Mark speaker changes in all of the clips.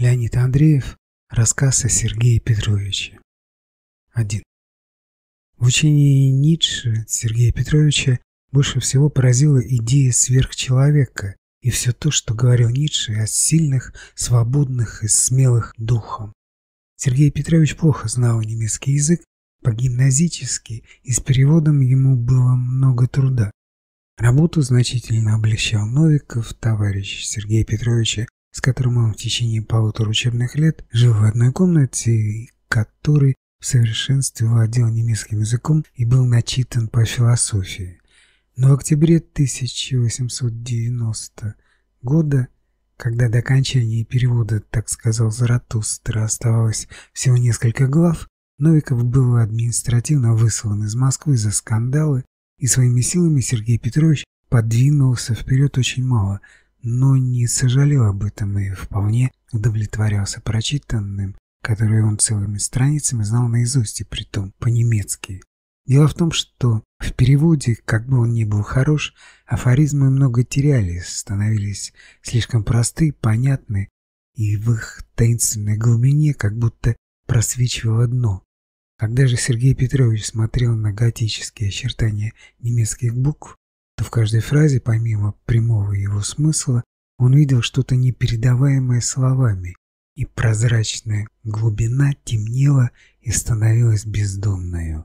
Speaker 1: Леонид Андреев. Рассказ о Сергее Петровиче. 1. В учении Ницше Сергея Петровича больше всего поразила идея сверхчеловека и все то, что говорил Ницше о сильных, свободных и смелых духом. Сергей Петрович плохо знал немецкий язык, по-гимназически, и с переводом ему было много труда. Работу значительно облегчал Новиков, товарищ Сергея Петровича, с которым он в течение полутора учебных лет жил в одной комнате, который в совершенстве владел немецким языком и был начитан по философии. Но в октябре 1890 года, когда до окончания перевода, так сказал Заратустра, оставалось всего несколько глав, Новиков был административно выслан из Москвы за скандалы, и своими силами Сергей Петрович подвинулся вперед очень мало – но не сожалел об этом и вполне удовлетворялся прочитанным, которое он целыми страницами знал наизусть и притом по-немецки. Дело в том, что в переводе, как бы он ни был хорош, афоризмы много терялись, становились слишком просты, понятны, и в их таинственной глубине как будто просвечивало дно. Когда же Сергей Петрович смотрел на готические очертания немецких букв, в каждой фразе, помимо прямого его смысла, он видел что-то непередаваемое словами, и прозрачная глубина темнела и становилась бездонной.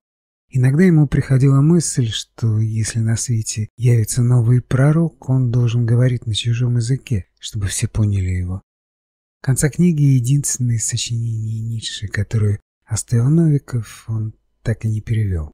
Speaker 1: Иногда ему приходила мысль, что если на свете явится новый пророк, он должен говорить на чужом языке, чтобы все поняли его. Конца книги единственное сочинение Ницше, которое оставил Новиков, он так и не перевел.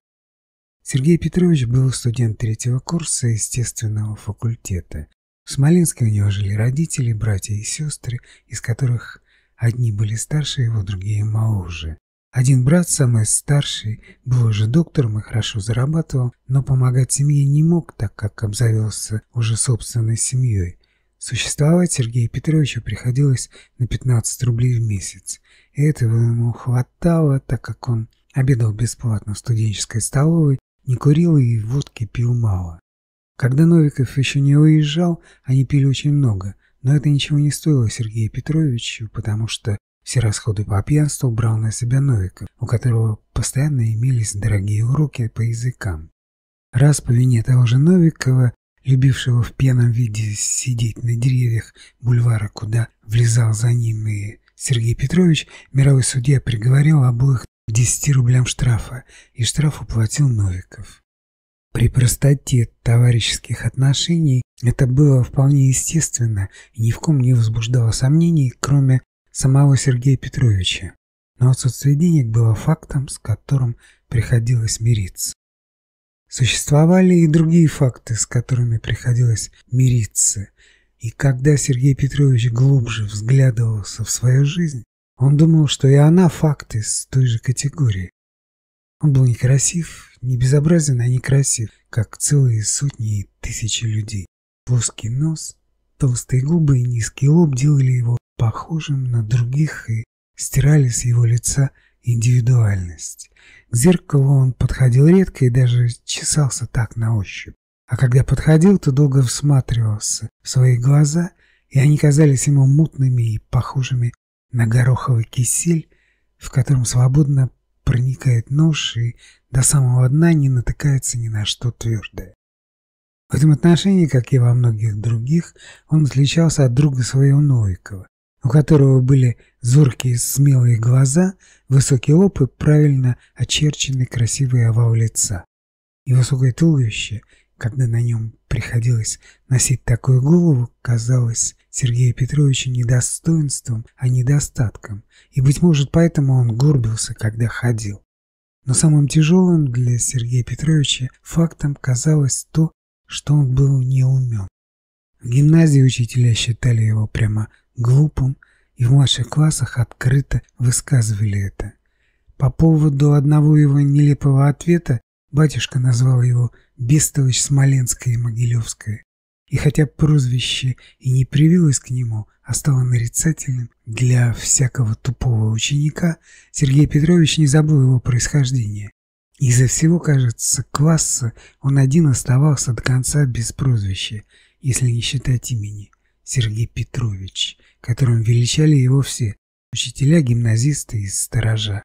Speaker 1: Сергей Петрович был студент третьего курса естественного факультета. В Смоленске у него жили родители, братья и сестры, из которых одни были старше его, другие моложе. Один брат, самый старший, был уже доктором и хорошо зарабатывал, но помогать семье не мог, так как обзавелся уже собственной семьей. Существовать Сергею Петровичу приходилось на 15 рублей в месяц. И этого ему хватало, так как он обедал бесплатно в студенческой столовой не курил и водки пил мало. Когда Новиков еще не уезжал, они пили очень много, но это ничего не стоило Сергею Петровичу, потому что все расходы по пьянству брал на себя Новиков, у которого постоянно имелись дорогие уроки по языкам. Раз по вине того же Новикова, любившего в пьяном виде сидеть на деревьях бульвара, куда влезал за ним и Сергей Петрович, мировой судья приговорил обоих 10 рублям штрафа, и штраф уплатил Новиков. При простоте товарищеских отношений это было вполне естественно и ни в ком не возбуждало сомнений, кроме самого Сергея Петровича. Но отсутствие денег было фактом, с которым приходилось мириться. Существовали и другие факты, с которыми приходилось мириться, и когда Сергей Петрович глубже взглядывался в свою жизнь, он думал, что и она факт из той же категории. Он был некрасив, не безобразен, а некрасив, как целые сотни и тысячи людей. Плоский нос, толстые губы и низкий лоб делали его похожим на других и стирали с его лица индивидуальность. К зеркалу он подходил редко и даже чесался так на ощупь. А когда подходил, то долго всматривался в свои глаза, и они казались ему мутными и похожими на гороховый кисель, в котором свободно проникает нож и до самого дна не натыкается ни на что твердое. В этом отношении, как и во многих других, он отличался от друга своего Новикова, у которого были зоркие смелые глаза, высокий лоб и правильно очерченный красивый овал лица. И высокое туловище – когда на нем приходилось носить такую голову, казалось Сергею Петровичу недостоинством, а недостатком, и, быть может, поэтому он горбился, когда ходил. Но самым тяжелым для Сергея Петровича фактом казалось то, что он был неумен. В гимназии учителя считали его прямо глупым, и в младших классах открыто высказывали это. По поводу одного его нелепого ответа Батюшка назвал его Бестович Смоленское и Могилевское. И хотя прозвище и не привилось к нему, а стало нарицательным для всякого тупого ученика, Сергей Петрович не забыл его происхождения. Из-за всего, кажется, класса он один оставался до конца без прозвища, если не считать имени. Сергей Петрович, которым величали его все – учителя, гимназисты и сторожа.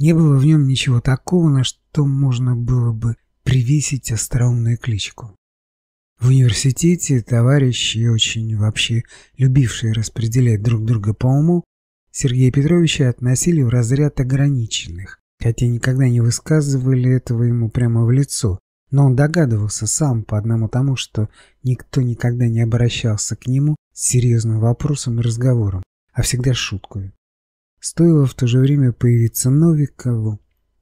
Speaker 1: Не было в нем ничего такого, на что можно было бы привесить остроумную кличку. В университете товарищи, очень вообще любившие распределять друг друга по уму, Сергея Петровича относили в разряд ограниченных, хотя никогда не высказывали этого ему прямо в лицо, но он догадывался сам по одному тому, что никто никогда не обращался к нему с серьезным вопросом и разговором, а всегда шуткой. Стоило в то же время появиться Новикову,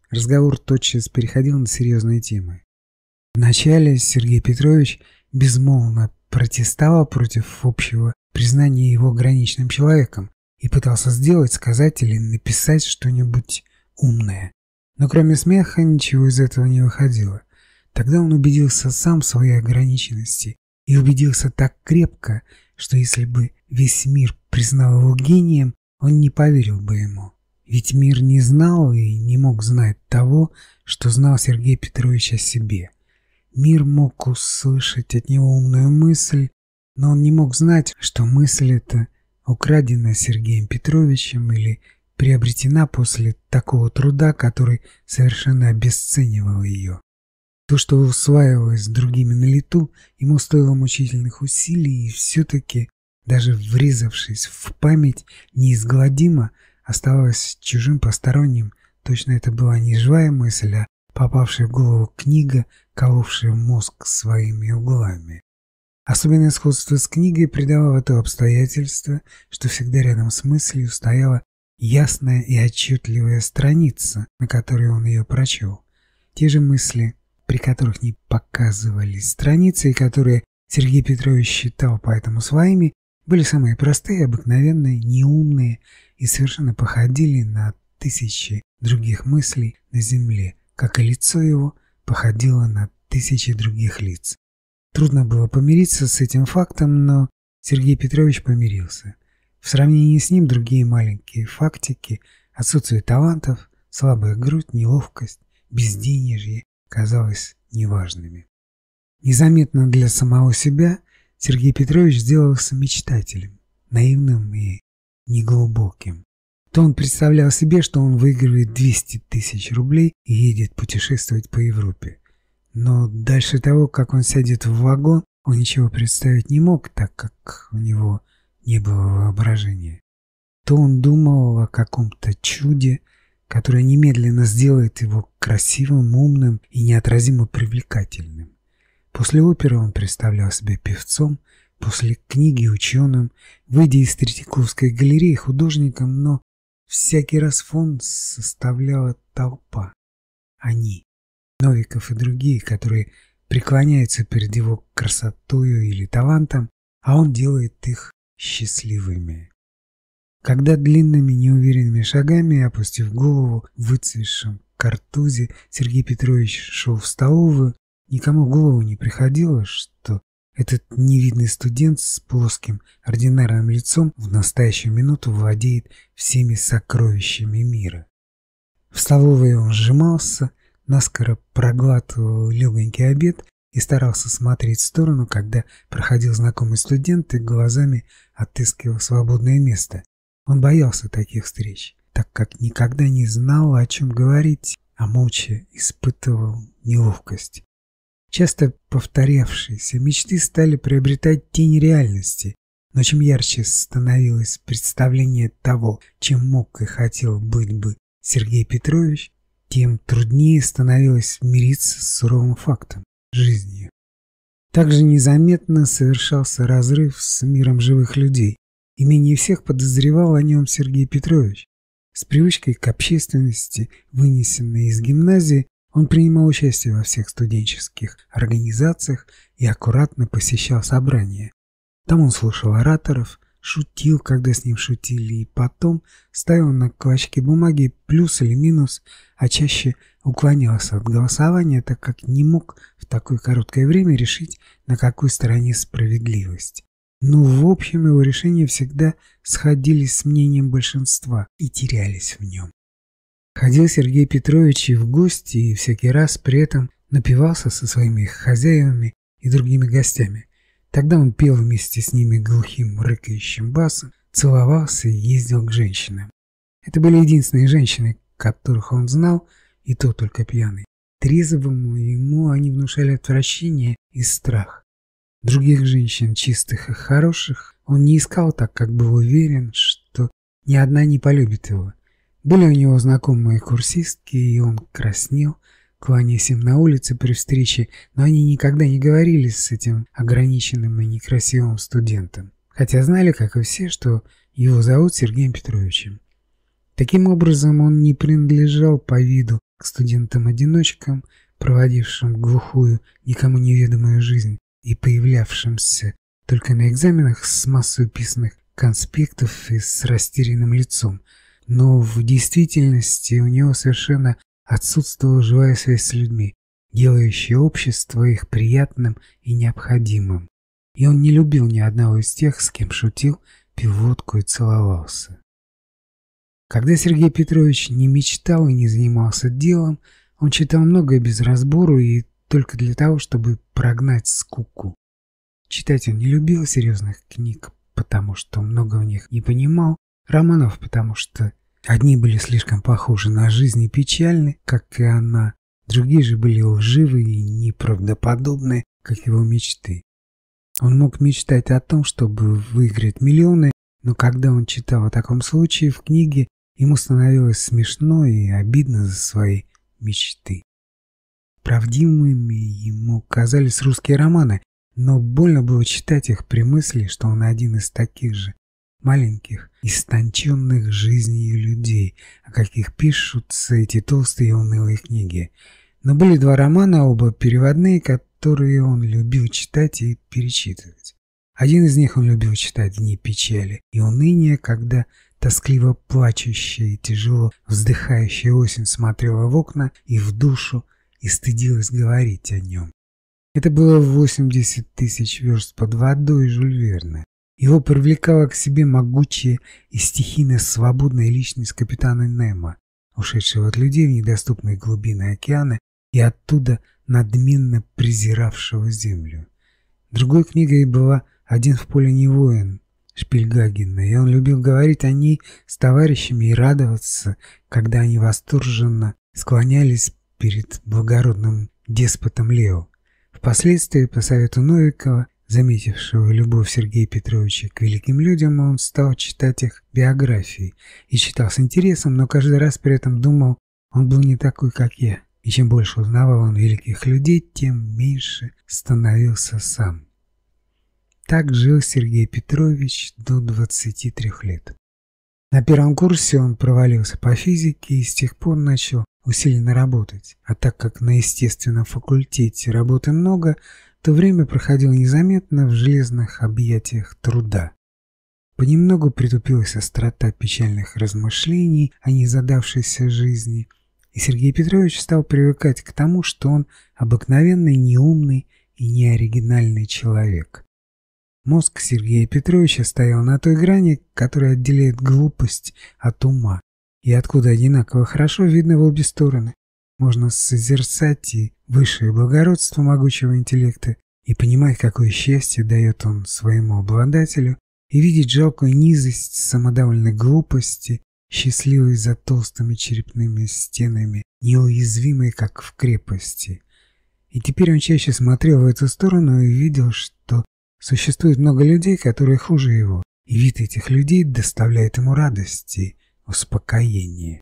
Speaker 1: разговор тотчас переходил на серьезные темы. Вначале Сергей Петрович безмолвно протестовал против общего признания его граничным человеком и пытался сделать, сказать или написать что-нибудь умное. Но кроме смеха ничего из этого не выходило. Тогда он убедился сам в своей ограниченности и убедился так крепко, что если бы весь мир признал его гением, он не поверил бы ему. Ведь мир не знал и не мог знать того, что знал Сергей Петрович о себе. Мир мог услышать от него умную мысль, но он не мог знать, что мысль эта украдена Сергеем Петровичем или приобретена после такого труда, который совершенно обесценивал ее. То, что усваивалось другими на лету, ему стоило мучительных усилий, и все-таки, даже врезавшись в память, неизгладимо оставалось чужим посторонним. Точно это была не живая мысль, а попавшая в голову книга, коловшая мозг своими углами. Особенное сходство с книгой придавало то обстоятельство, что всегда рядом с мыслью стояла ясная и отчетливая страница, на которой он ее прочел. Те же мысли, при которых не показывались страницы, и которые Сергей Петрович считал поэтому своими, были самые простые, обыкновенные, неумные и совершенно походили на тысячи других мыслей на земле, как и лицо его походило на тысячи других лиц. Трудно было помириться с этим фактом, но Сергей Петрович помирился. В сравнении с ним другие маленькие фактики, отсутствие талантов, слабая грудь, неловкость, безденежье казалось неважными. Незаметно для самого себя Сергей Петрович сделался мечтателем, наивным и неглубоким. То он представлял себе, что он выигрывает 200 тысяч рублей и едет путешествовать по Европе. Но дальше того, как он сядет в вагон, он ничего представить не мог, так как у него не было воображения. То он думал о каком-то чуде, которое немедленно сделает его красивым, умным и неотразимо привлекательным. После оперы он представлял себя певцом, после книги ученым, выйдя из Третьяковской галереи художником, но всякий раз фон составляла толпа. Они, Новиков и другие, которые преклоняются перед его красотою или талантом, а он делает их счастливыми. Когда длинными неуверенными шагами, опустив голову в выцветшем картузе, Сергей Петрович шел в столовую, никому в голову не приходило, что этот невидный студент с плоским ординарным лицом в настоящую минуту владеет всеми сокровищами мира. В столовой он сжимался, наскоро проглатывал легонький обед и старался смотреть в сторону, когда проходил знакомый студент и глазами отыскивал свободное место. Он боялся таких встреч, так как никогда не знал, о чем говорить, а молча испытывал неловкость. Часто повторявшиеся мечты стали приобретать тень реальности, но чем ярче становилось представление того, чем мог и хотел быть бы Сергей Петрович, тем труднее становилось мириться с суровым фактом – жизнью. Также незаметно совершался разрыв с миром живых людей, и менее всех подозревал о нем Сергей Петрович. С привычкой к общественности, вынесенной из гимназии, он принимал участие во всех студенческих организациях и аккуратно посещал собрания. Там он слушал ораторов, шутил, когда с ним шутили, и потом ставил на клочке бумаги плюс или минус, а чаще уклонялся от голосования, так как не мог в такое короткое время решить, на какой стороне справедливость. Но в общем его решения всегда сходились с мнением большинства и терялись в нем. Ходил Сергей Петрович и в гости, и всякий раз при этом напивался со своими хозяевами и другими гостями. Тогда он пел вместе с ними глухим рыкающим басом, целовался и ездил к женщинам. Это были единственные женщины, которых он знал, и то только пьяный. Трезвому ему они внушали отвращение и страх. Других женщин, чистых и хороших, он не искал так, как был уверен, что ни одна не полюбит его. Были у него знакомые курсистки, и он краснел, кланяясь им на улице при встрече, но они никогда не говорили с этим ограниченным и некрасивым студентом, хотя знали, как и все, что его зовут Сергеем Петровичем. Таким образом, он не принадлежал по виду к студентам-одиночкам, проводившим глухую, никому неведомую жизнь и появлявшимся только на экзаменах с массой писанных конспектов и с растерянным лицом, но в действительности у него совершенно отсутствовала живая связь с людьми, делающая общество их приятным и необходимым. И он не любил ни одного из тех, с кем шутил, пил водку и целовался. Когда Сергей Петрович не мечтал и не занимался делом, он читал многое без разбору и только для того, чтобы прогнать скуку. Читать он не любил серьезных книг, потому что много в них не понимал, романов, потому что одни были слишком похожи на жизнь и печальны, как и она, другие же были лживы и неправдоподобны, как его мечты. Он мог мечтать о том, чтобы выиграть миллионы, но когда он читал о таком случае в книге, ему становилось смешно и обидно за свои мечты. Правдивыми ему казались русские романы, но больно было читать их при мысли, что он один из таких же маленьких, истонченных жизнью людей, о каких пишутся эти толстые и унылые книги. Но были два романа, оба переводные, которые он любил читать и перечитывать. Один из них он любил читать «Дни печали» и уныния, когда тоскливо плачущая и тяжело вздыхающая осень смотрела в окна и в душу и стыдилась говорить о нем. Это было 80 тысяч верст под водой Жюль Верна. Его привлекала к себе могучая и стихийно свободная личность капитана Немо, ушедшего от людей в недоступные глубины океана и оттуда надменно презиравшего землю. Другой книгой была «Один в поле не воин» Шпильгагена, и он любил говорить о ней с товарищами и радоваться, когда они восторженно склонялись перед благородным деспотом Лео. Впоследствии, по совету Новикова, заметившего любовь Сергея Петровича к великим людям, он стал читать их биографии и читал с интересом, но каждый раз при этом думал, он был не такой, как я. И чем больше узнавал он великих людей, тем меньше становился сам. Так жил Сергей Петрович до 23 лет. На первом курсе он провалился по физике и с тех пор начал усиленно работать. А так как на естественном факультете работы много, то время проходило незаметно в железных объятиях труда. Понемногу притупилась острота печальных размышлений о незадавшейся жизни, и Сергей Петрович стал привыкать к тому, что он обыкновенный, неумный и неоригинальный человек. Мозг Сергея Петровича стоял на той грани, которая отделяет глупость от ума, и откуда одинаково хорошо видно в обе стороны. Можно созерцать и высшее благородство могучего интеллекта, и понимать, какое счастье дает он своему обладателю, и видеть жалкую низость самодовольной глупости, счастливой за толстыми черепными стенами, неуязвимой, как в крепости. И теперь он чаще смотрел в эту сторону и видел, что существует много людей, которые хуже его, и вид этих людей доставляет ему радости успокоение.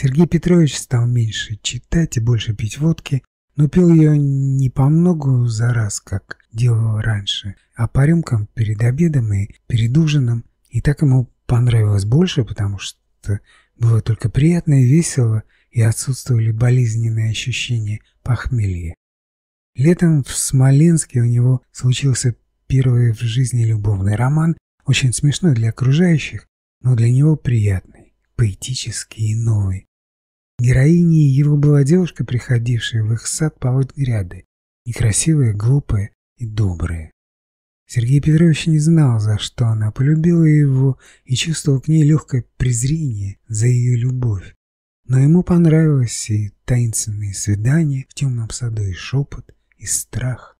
Speaker 1: Сергей Петрович стал меньше читать и больше пить водки, но пил ее не по многу за раз, как делал раньше, а по рюмкам перед обедом и перед ужином. И так ему понравилось больше, потому что было только приятно и весело, и отсутствовали болезненные ощущения похмелья. Летом в Смоленске у него случился первый в жизни любовный роман, очень смешной для окружающих, но для него приятный, поэтический и новый. Героиней его была девушка, приходившая в их сад полоть гряды, некрасивая, глупая и добрая. Сергей Петрович не знал, за что она полюбила его и чувствовал к ней легкое презрение за ее любовь. Но ему понравилось и таинственные свидания в темном саду, и шепот, и страх.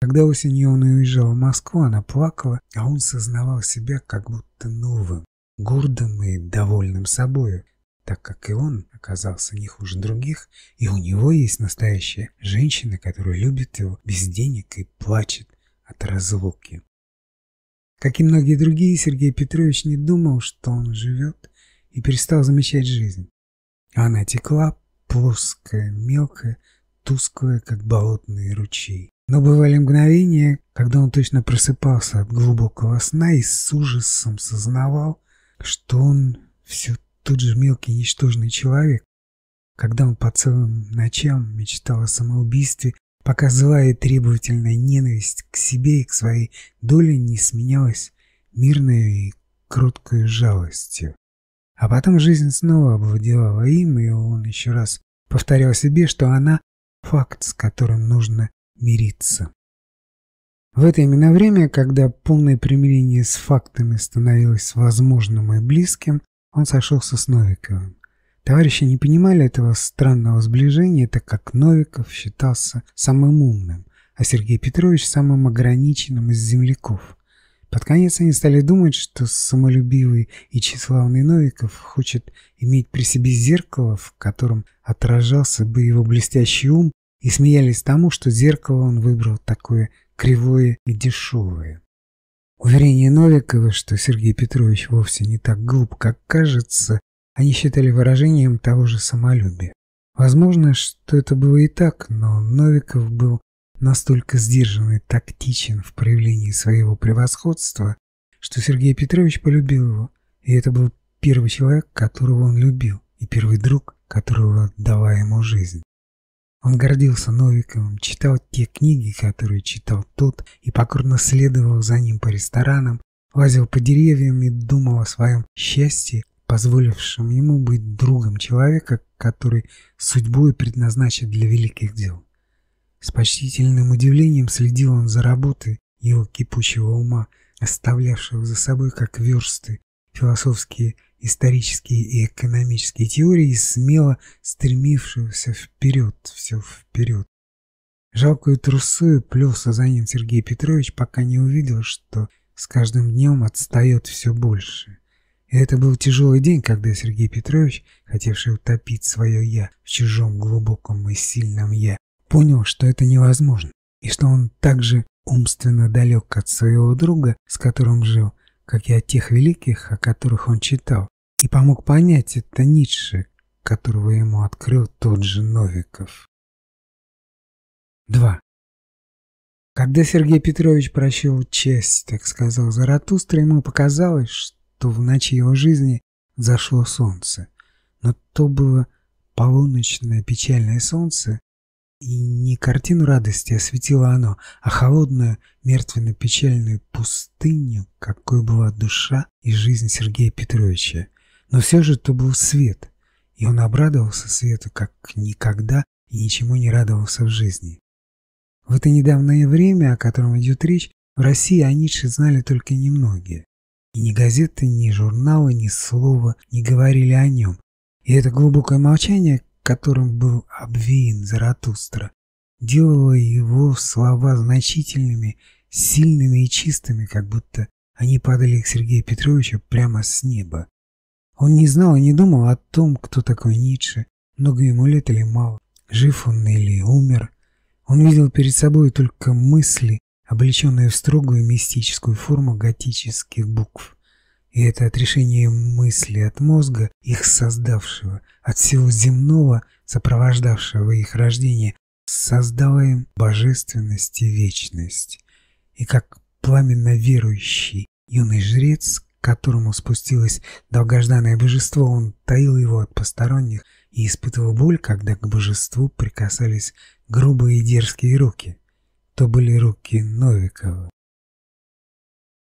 Speaker 1: Когда осенью он уезжал в Москву, она плакала, а он сознавал себя как будто новым, гордым и довольным собою, так как и он оказался не хуже других, и у него есть настоящая женщина, которая любит его без денег и плачет от разлуки. Как и многие другие, Сергей Петрович не думал, что он живет, и перестал замечать жизнь. Она текла, плоская, мелкая, тусклая, как болотные ручей. Но бывали мгновения, когда он точно просыпался от глубокого сна и с ужасом сознавал, что он все тот же мелкий ничтожный человек. Когда он по целым ночам мечтал о самоубийстве, пока злая и требовательная ненависть к себе и к своей доле не сменялась мирной и кроткой жалостью. А потом жизнь снова овладевала им, и он еще раз повторял себе, что она — факт, с которым нужно мириться. В это именно время, когда полное примирение с фактами становилось возможным и близким, он сошелся с Новиковым. Товарищи не понимали этого странного сближения, так как Новиков считался самым умным, а Сергей Петрович самым ограниченным из земляков. Под конец они стали думать, что самолюбивый и тщеславный Новиков хочет иметь при себе зеркало, в котором отражался бы его блестящий ум, и смеялись тому, что зеркало он выбрал такое кривое и дешевое. Уверение Новикова, что Сергей Петрович вовсе не так глуп, как кажется, они считали выражением того же самолюбия. Возможно, что это было и так, но Новиков был настолько сдержан и тактичен в проявлении своего превосходства, что Сергей Петрович полюбил его, и это был первый человек, которого он любил, и первый друг, которого дала ему жизнь. Он гордился Новиковым, читал те книги, которые читал тот, и покорно следовал за ним по ресторанам, лазил по деревьям и думал о своем счастье, позволившем ему быть другом человека, который судьбой предназначен для великих дел. С почтительным удивлением следил он за работой его кипучего ума, оставлявшего за собой как версты философские исторические и экономические теории, смело стремившегося вперед, все вперед. Жалкую трусою плелся за ним Сергей Петрович, пока не увидел, что с каждым днем отстает все больше. И это был тяжелый день, когда Сергей Петрович, хотевший утопить свое «я» в чужом глубоком и сильном «я», понял, что это невозможно, и что он также умственно далек от своего друга, с которым жил, как и от тех великих, о которых он читал, и помог понять это Ницше, которого ему открыл тот же Новиков. 2. Когда Сергей Петрович прочел честь, так сказал Заратустра, ему показалось, что в ночи его жизни зашло солнце. Но то было полуночное печальное солнце, и не картину радости осветило оно, а холодную, мертвенно-печальную пустыню, какой была душа и жизнь Сергея Петровича. Но все же то был свет, и он обрадовался свету, как никогда и ничему не радовался в жизни. В это недавнее время, о котором идет речь, в России о Ницше знали только немногие. И ни газеты, ни журналы, ни слова не говорили о нем. И это глубокое молчание, которым был обвеян Заратустра, делало его слова значительными, сильными и чистыми, как будто они падали к Сергею Петровичу прямо с неба. Он не знал и не думал о том, кто такой Ницше, много ему лет или мало, жив он или умер. Он видел перед собой только мысли, облеченные в строгую мистическую форму готических букв. И это отрешение мысли от мозга, их создавшего, от всего земного, сопровождавшего их рождение, создало им божественность и вечность. И как пламенно верующий юный жрец, к которому спустилось долгожданное божество, он таил его от посторонних и испытывал боль, когда к божеству прикасались грубые и дерзкие руки. То были руки Новикова.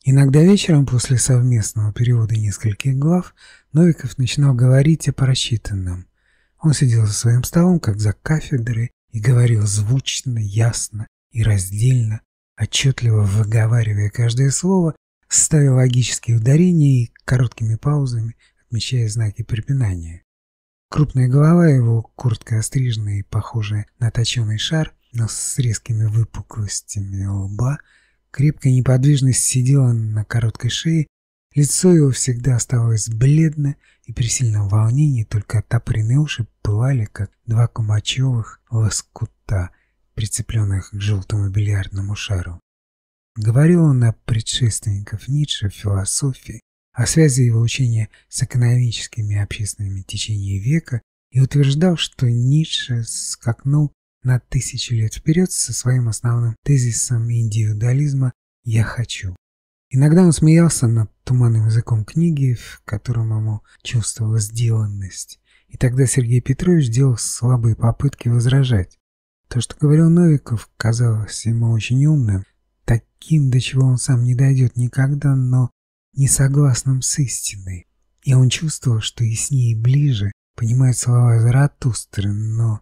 Speaker 1: Иногда вечером после совместного перевода нескольких глав Новиков начинал говорить о прочитанном. Он сидел за своим столом, как за кафедрой, и говорил звучно, ясно и раздельно, отчетливо выговаривая каждое слово, ставя логические ударения и короткими паузами, отмечая знаки препинания. Крупная голова его, коротко остриженная и похожая на точеный шар, но с резкими выпуклостями лба, крепкая неподвижность сидела на короткой шее, лицо его всегда оставалось бледно, и при сильном волнении только оттопыренные уши пылали, как два кумачевых лоскута, прицепленных к желтому бильярдному шару. Говорил он о предшественниках Ницше в философии, о связи его учения с экономическими и общественными течениями века и утверждал, что Ницше скакнул на тысячу лет вперед со своим основным тезисом индивидуализма «я хочу». Иногда он смеялся над туманным языком книги, в котором ему чувствовалась сделанность, и тогда Сергей Петрович делал слабые попытки возражать. То, что говорил Новиков, казалось ему очень умным, таким, до чего он сам не дойдет никогда, но не согласным с истиной. И он чувствовал, что и ближе понимает слова Заратустры, но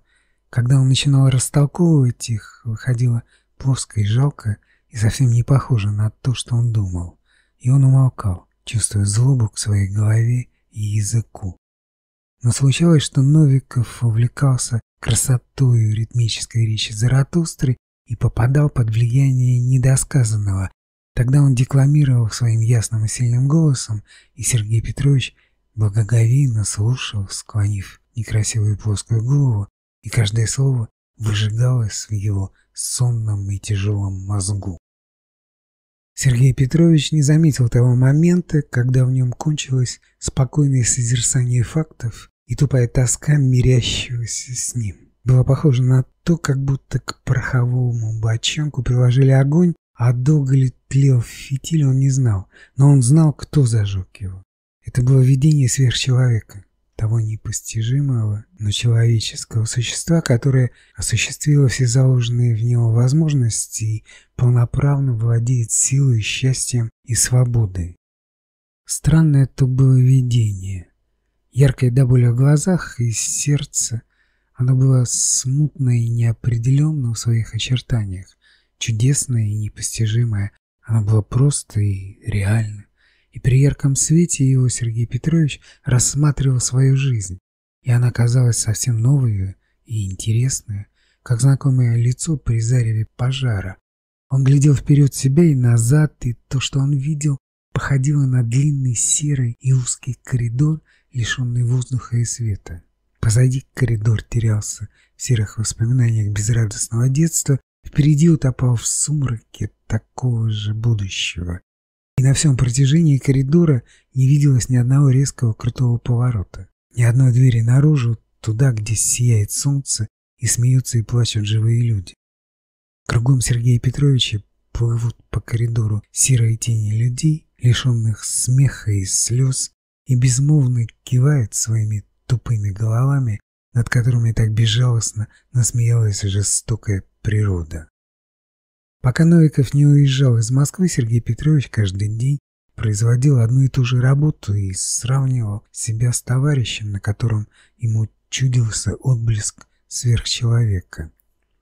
Speaker 1: когда он начинал растолковывать их, выходило плоско и жалко, и совсем не похоже на то, что он думал. И он умолкал, чувствуя злобу к своей голове и языку. Но случалось, что Новиков увлекался красотой ритмической речи Заратустры и попадал под влияние недосказанного. Тогда он декламировал своим ясным и сильным голосом, и Сергей Петрович благоговейно слушал, склонив некрасивую плоскую голову, и каждое слово выжигалось в его сонном и тяжелом мозгу. Сергей Петрович не заметил того момента, когда в нем кончилось спокойное созерцание фактов и тупая тоска мирящегося с ним. Было похоже на то, как будто к пороховому бочонку приложили огонь, а долго ли тлел фитиль он не знал, но он знал, кто зажег его. Это было видение сверхчеловека, того непостижимого, но человеческого существа, которое осуществило все заложенные в него возможности и полноправно владеет силой, счастьем и свободой. Странное это было видение. Яркое до боли в глазах и сердце – оно было смутное и неопределенное в своих очертаниях, чудесное и непостижимое. Оно было просто и реально. И при ярком свете его Сергей Петрович рассматривал свою жизнь, и она казалась совсем новой и интересной, как знакомое лицо при зареве пожара. Он глядел вперед себя и назад, и то, что он видел, походило на длинный серый и узкий коридор, лишенный воздуха и света. Позади коридор терялся в серых воспоминаниях безрадостного детства, впереди утопал в сумраке такого же будущего. На всем протяжении коридора не виделось ни одного резкого крутого поворота, ни одной двери наружу, туда, где сияет солнце и смеются и плачут живые люди. Кругом Сергея Петровича плывут по коридору серые тени людей, лишенных смеха и слез, и безмолвно кивают своими тупыми головами, над которыми так безжалостно насмеялась жестокая природа. Пока Новиков не уезжал из Москвы, Сергей Петрович каждый день производил одну и ту же работу и сравнивал себя с товарищем, на котором ему чудился отблеск сверхчеловека.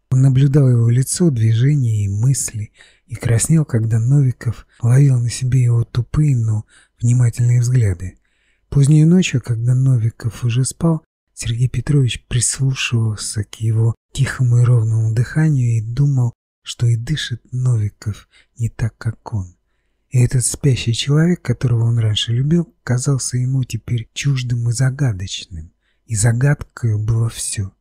Speaker 1: Он наблюдал его лицо, движения и мысли, и краснел, когда Новиков ловил на себе его тупые, но внимательные взгляды. Поздней ночью, когда Новиков уже спал, Сергей Петрович прислушивался к его тихому и ровному дыханию и думал, что и дышит Новиков не так, как он. И этот спящий человек, которого он раньше любил, казался ему теперь чуждым и загадочным. И загадкой было все.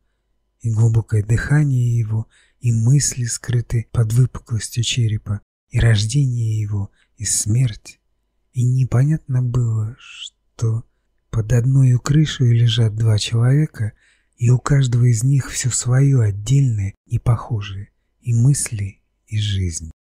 Speaker 1: И глубокое дыхание его, и мысли, скрытые под выпуклостью черепа, и рождение его, и смерть. И непонятно было, что под одной крышей лежат два человека, и у каждого из них все свое отдельное, не похожее, и мысли, и жизнь.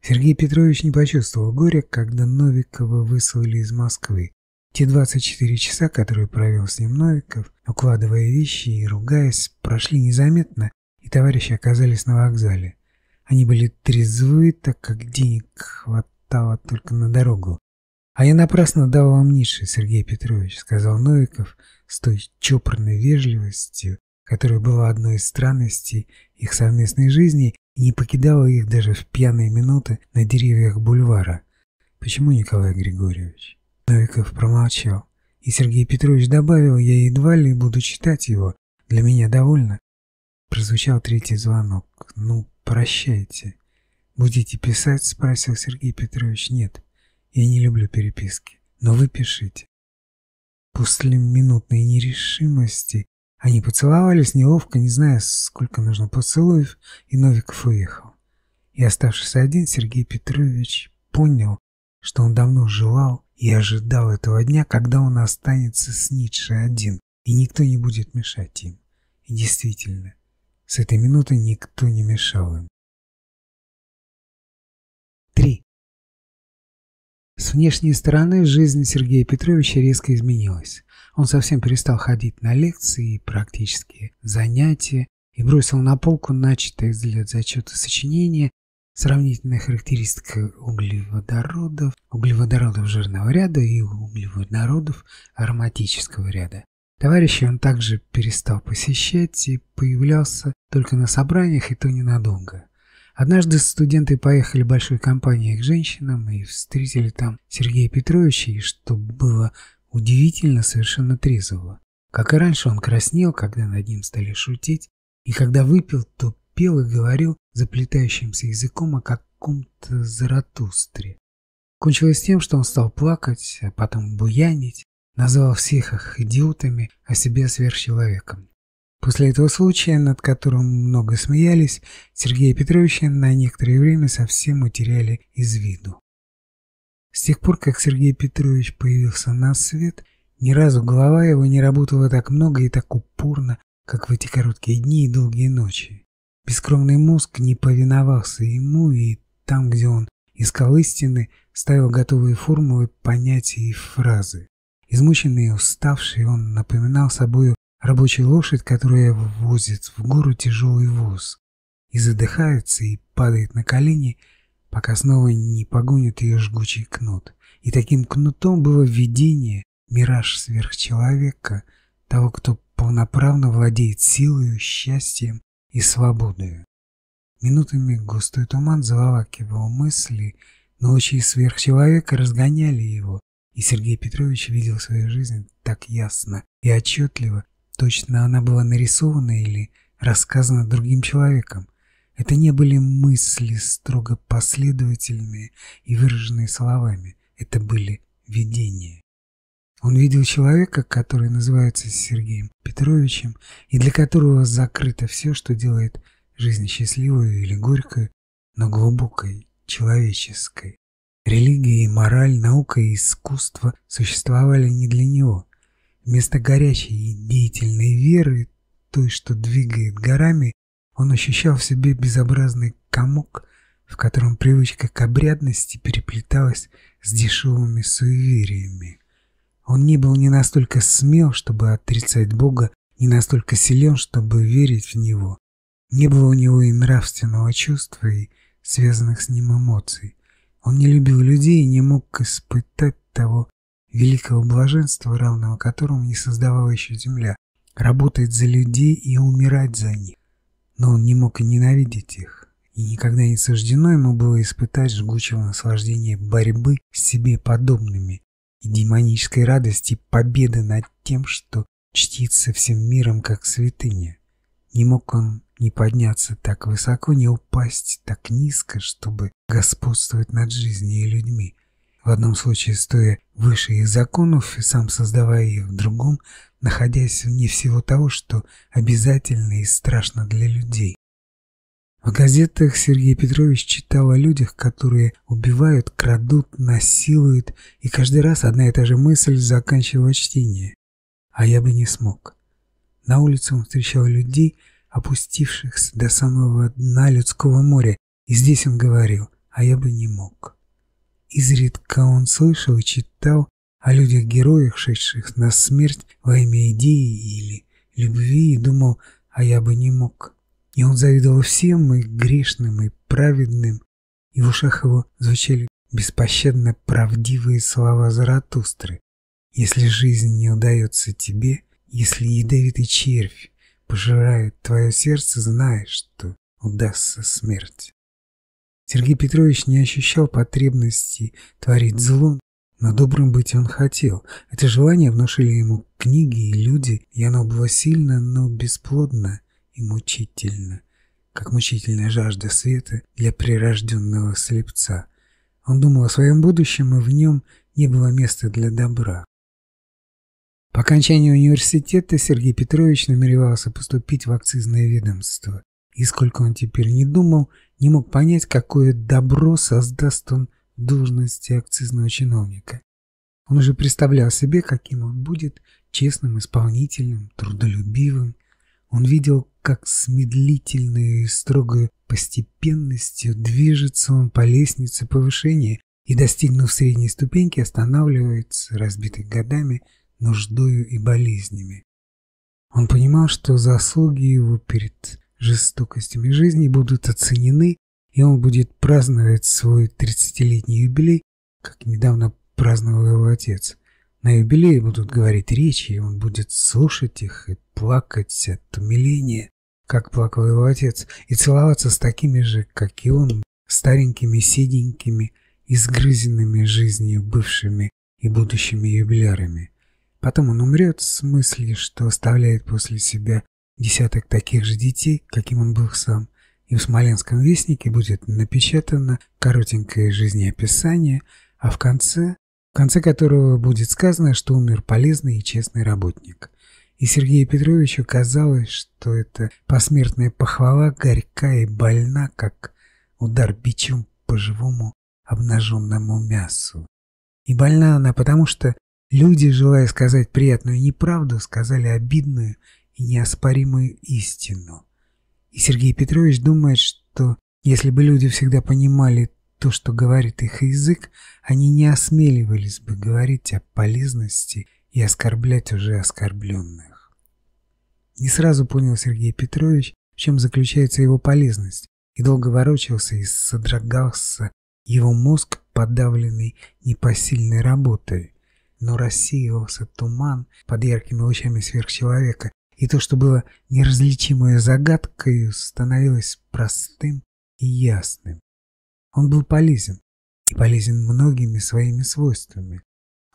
Speaker 1: Сергей Петрович не почувствовал горя, когда Новикова выслали из Москвы. Те 24 часа, которые провел с ним Новиков, укладывая вещи и ругаясь, прошли незаметно, и товарищи оказались на вокзале. Они были трезвы, так как денег хватало только на дорогу, «А я напрасно дал вам Ницше, Сергей Петрович», — сказал Новиков с той чопорной вежливостью, которая была одной из странностей их совместной жизни и не покидала их даже в пьяные минуты на деревьях бульвара. «Почему, Николай Григорьевич?» Новиков промолчал, и Сергей Петрович добавил, «Я едва ли буду читать его, для меня довольно». прозвучал третий звонок. «Ну, прощайте». «Будете писать?» — спросил Сергей Петрович. «Нет, я не люблю переписки, но вы пишите». После минутной нерешимости они поцеловались неловко, не зная, сколько нужно поцелуев, и Новиков уехал. И оставшись один, Сергей Петрович понял, что он давно желал и ожидал этого дня, когда он останется с Ницше один, и никто не будет мешать им. И действительно, с этой минуты никто не мешал им. 3. С внешней стороны жизнь Сергея Петровича резко изменилась. Он совсем перестал ходить на лекции и практические занятия и бросил на полку начатое для зачета сочинение сравнительная характеристика углеводородов, углеводородов жирного ряда и углеводородов ароматического ряда. Товарищи он также перестал посещать и появлялся только на собраниях и то ненадолго. Однажды студенты поехали большой компанией к женщинам и встретили там Сергея Петровича, и, что было удивительно, совершенно трезвого. Как и раньше, он краснел, когда над ним стали шутить, и когда выпил, то пел и говорил заплетающимся языком о каком-то Заратустре. Кончилось тем, что он стал плакать, а потом буянить, назвал всех их идиотами, а себя сверхчеловеком. После этого случая, над которым много смеялись, Сергея Петровича на некоторое время совсем утеряли из виду. С тех пор, как Сергей Петрович появился на свет, ни разу голова его не работала так много и так упорно, как в эти короткие дни и долгие ночи. Бескровный мозг не повиновался ему, и там, где он искал истины, ставил готовые формулы, понятия и фразы. Измученный и уставший, он напоминал собою Рабочая лошадь, которая возит в гору тяжелый воз, и задыхается и падает на колени, пока снова не погонит ее жгучий кнут. И таким кнутом было видение, мираж сверхчеловека, того, кто полноправно владеет силой, счастьем и свободой. Минутами густой туман заволакивал мысли, но лучи сверхчеловека разгоняли его, и Сергей Петрович видел свою жизнь так ясно и отчетливо, Точно она была нарисована или рассказана другим человеком. Это не были мысли строго последовательные и выраженные словами. Это были видения. Он видел человека, который называется Сергеем Петровичем, и для которого закрыто все, что делает жизнь счастливую или горькую, но глубокой, человеческой. Религия и мораль, наука и искусство существовали не для него. Вместо горячей и деятельной веры, той, что двигает горами, он ощущал в себе безобразный комок, в котором привычка к обрядности переплеталась с дешевыми суевериями. Он не был не настолько смел, чтобы отрицать Бога, не настолько силен, чтобы верить в Него. Не было у него и нравственного чувства, и связанных с ним эмоций. Он не любил людей и не мог испытать того великого блаженства, равного которому не создавала еще земля, работать за людей и умирать за них. Но он не мог и ненавидеть их, и никогда не суждено ему было испытать жгучего наслаждения борьбы с себе подобными и демонической радости победы над тем, что чтится всем миром как святыня. Не мог он не подняться так высоко, не упасть так низко, чтобы господствовать над жизнью и людьми, в одном случае стоя выше их законов и сам создавая их, в другом находясь вне всего того, что обязательно и страшно для людей. В газетах Сергей Петрович читал о людях, которые убивают, крадут, насилуют, и каждый раз одна и та же мысль заканчивала чтение. А я бы не смог. На улице он встречал людей, опустившихся до самого дна людского моря, и здесь он говорил, а я бы не мог. Изредка он слышал и читал о людях-героях, шедших на смерть во имя идеи или любви, и думал, а я бы не мог. И он завидовал всем и грешным, и праведным, и в ушах его звучали беспощадно правдивые слова Заратустры. Если жизнь не удается тебе, если ядовитый червь пожирает твое сердце, знаешь, что удастся смерть. Сергей Петрович не ощущал потребности творить зло, но добрым быть он хотел. Это желание внушили ему книги и люди, и оно было сильно, но бесплодно и мучительно, как мучительная жажда света для прирожденного слепца. Он думал о своем будущем, и в нем не было места для добра. По окончании университета Сергей Петрович намеревался поступить в акцизное ведомство. И сколько он теперь не думал, не мог понять, какое добро создаст он должности акцизного чиновника. Он уже представлял себе, каким он будет, честным, исполнительным, трудолюбивым. Он видел, как с медлительной и строгой постепенностью движется он по лестнице повышения и, достигнув средней ступеньки, останавливается, разбитый годами, нуждою и болезнями. Он понимал, что заслуги его перед жестокостями жизни будут оценены, и он будет праздновать свой тридцатилетний юбилей, как недавно праздновал его отец. На юбилее будут говорить речи, и он будет слушать их и плакать от умиления, как плакал его отец, и целоваться с такими же, как и он, старенькими, седенькими, изгрызенными жизнью бывшими и будущими юбилярами. Потом он умрет с мыслью, что оставляет после себя десяток таких же детей, каким он был сам, и в Смоленском вестнике будет напечатано коротенькое жизнеописание, а в конце, в конце которого будет сказано, что умер полезный и честный работник. И Сергею Петровичу казалось, что эта посмертная похвала горька и больна, как удар бичом по живому обнаженному мясу. И больна она потому, что люди, желая сказать приятную неправду, сказали обидную неоспоримую истину. И Сергей Петрович думает, что если бы люди всегда понимали то, что говорит их язык, они не осмеливались бы говорить о полезности и оскорблять уже оскорбленных. Не сразу понял Сергей Петрович, в чем заключается его полезность, и долго ворочался и содрогался его мозг, подавленный непосильной работой. Но рассеивался туман под яркими лучами сверхчеловека, и то, что было неразличимой загадкой, становилось простым и ясным. Он был полезен, и полезен многими своими свойствами.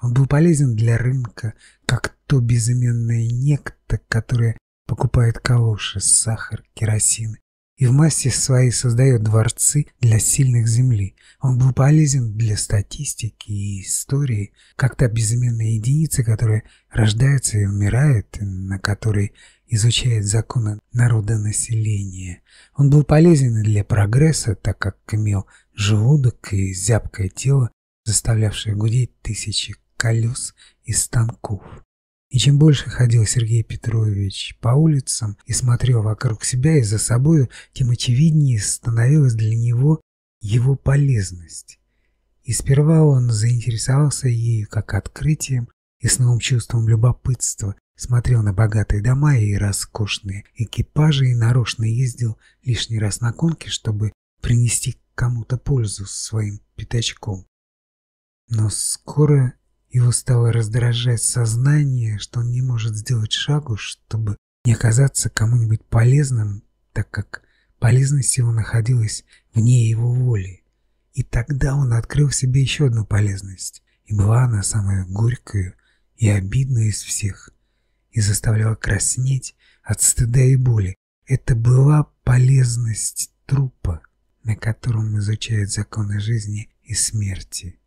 Speaker 1: Он был полезен для рынка, как то безыменное некто, которое покупает калоши, сахар, керосин и в массе своей создает дворцы для сильных земли. Он был полезен для статистики и истории, как та безыменная единица, которая рождается и умирает, на которой изучает законы народонаселения. Он был полезен и для прогресса, так как имел желудок и зябкое тело, заставлявшее гудеть тысячи колес и станков. И чем больше ходил Сергей Петрович по улицам и смотрел вокруг себя и за собою, тем очевиднее становилась для него его полезность. И сперва он заинтересовался ею как открытием и с новым чувством любопытства смотрел на богатые дома и роскошные экипажи и нарочно ездил лишний раз на конке, чтобы принести кому-то пользу своим пятачком. Но скоро его стало раздражать сознание, что он не может сделать шагу, чтобы не оказаться кому-нибудь полезным, так как полезность его находилась вне его воли. И тогда он открыл в себе еще одну полезность, и была она самая горькая и обидная из всех, и заставляла краснеть от стыда и боли. Это была полезность трупа, на котором изучают законы жизни и смерти.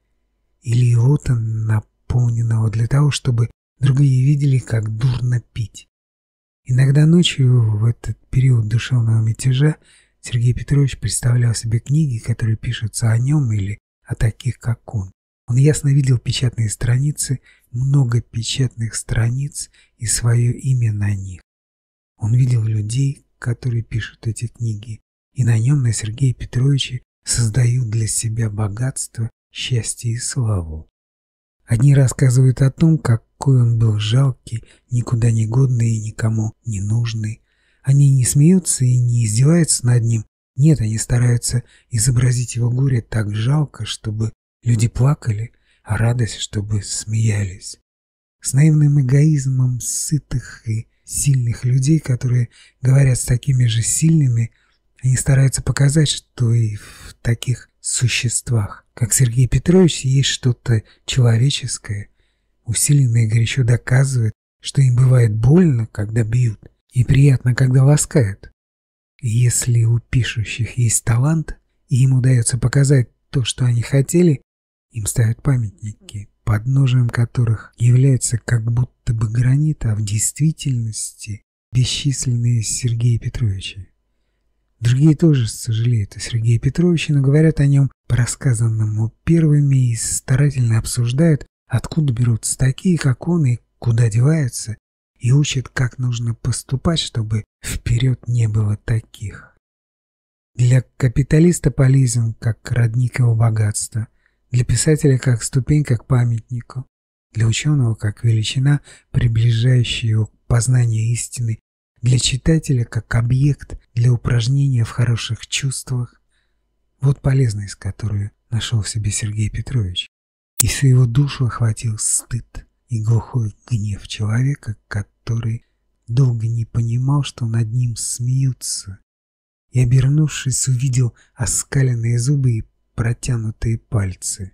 Speaker 1: Или его-то наполненного для того, чтобы другие видели, как дурно пить. Иногда ночью, в этот период душевного мятежа, Сергей Петрович представлял себе книги, которые пишутся о нем или о таких, как он. Он ясно видел печатные страницы, много печатных страниц и свое имя на них. Он видел людей, которые пишут эти книги, и на нем, на Сергея Петровича, создают для себя богатство, счастье и славу. Одни рассказывают о том, какой он был жалкий, никуда не годный и никому не нужный. Они не смеются и не издеваются над ним. Нет, они стараются изобразить его горе так жалко, чтобы люди плакали, а радость, чтобы смеялись. С наивным эгоизмом сытых и сильных людей, которые говорят с такими же сильными, они стараются показать, что и в таких существах, как Сергей Петрович, есть что-то человеческое. Усиленно и горячо доказывает, что им бывает больно, когда бьют, И приятно, когда ласкают. Если у пишущих есть талант, и им удается показать то, что они хотели, им ставят памятники, подножием которых является как будто бы гранит, а в действительности бесчисленные Сергея Петровича. Другие тоже сожалеют о Сергее Петровиче, но говорят о нем по рассказанному первыми и старательно обсуждают, откуда берутся такие, как он, и куда деваются, и учат, как нужно поступать, чтобы вперед не было таких. Для капиталиста полезен как родник его богатства, для писателя как ступенька к памятнику, для ученого как величина, приближающая его к познанию истины, для читателя как объект для упражнения в хороших чувствах. Вот полезность, которую нашел в себе Сергей Петрович. И всю его душу охватил стыд и глухой гнев человека, который долго не понимал, что над ним смеются, и, обернувшись, увидел оскаленные зубы и протянутые пальцы.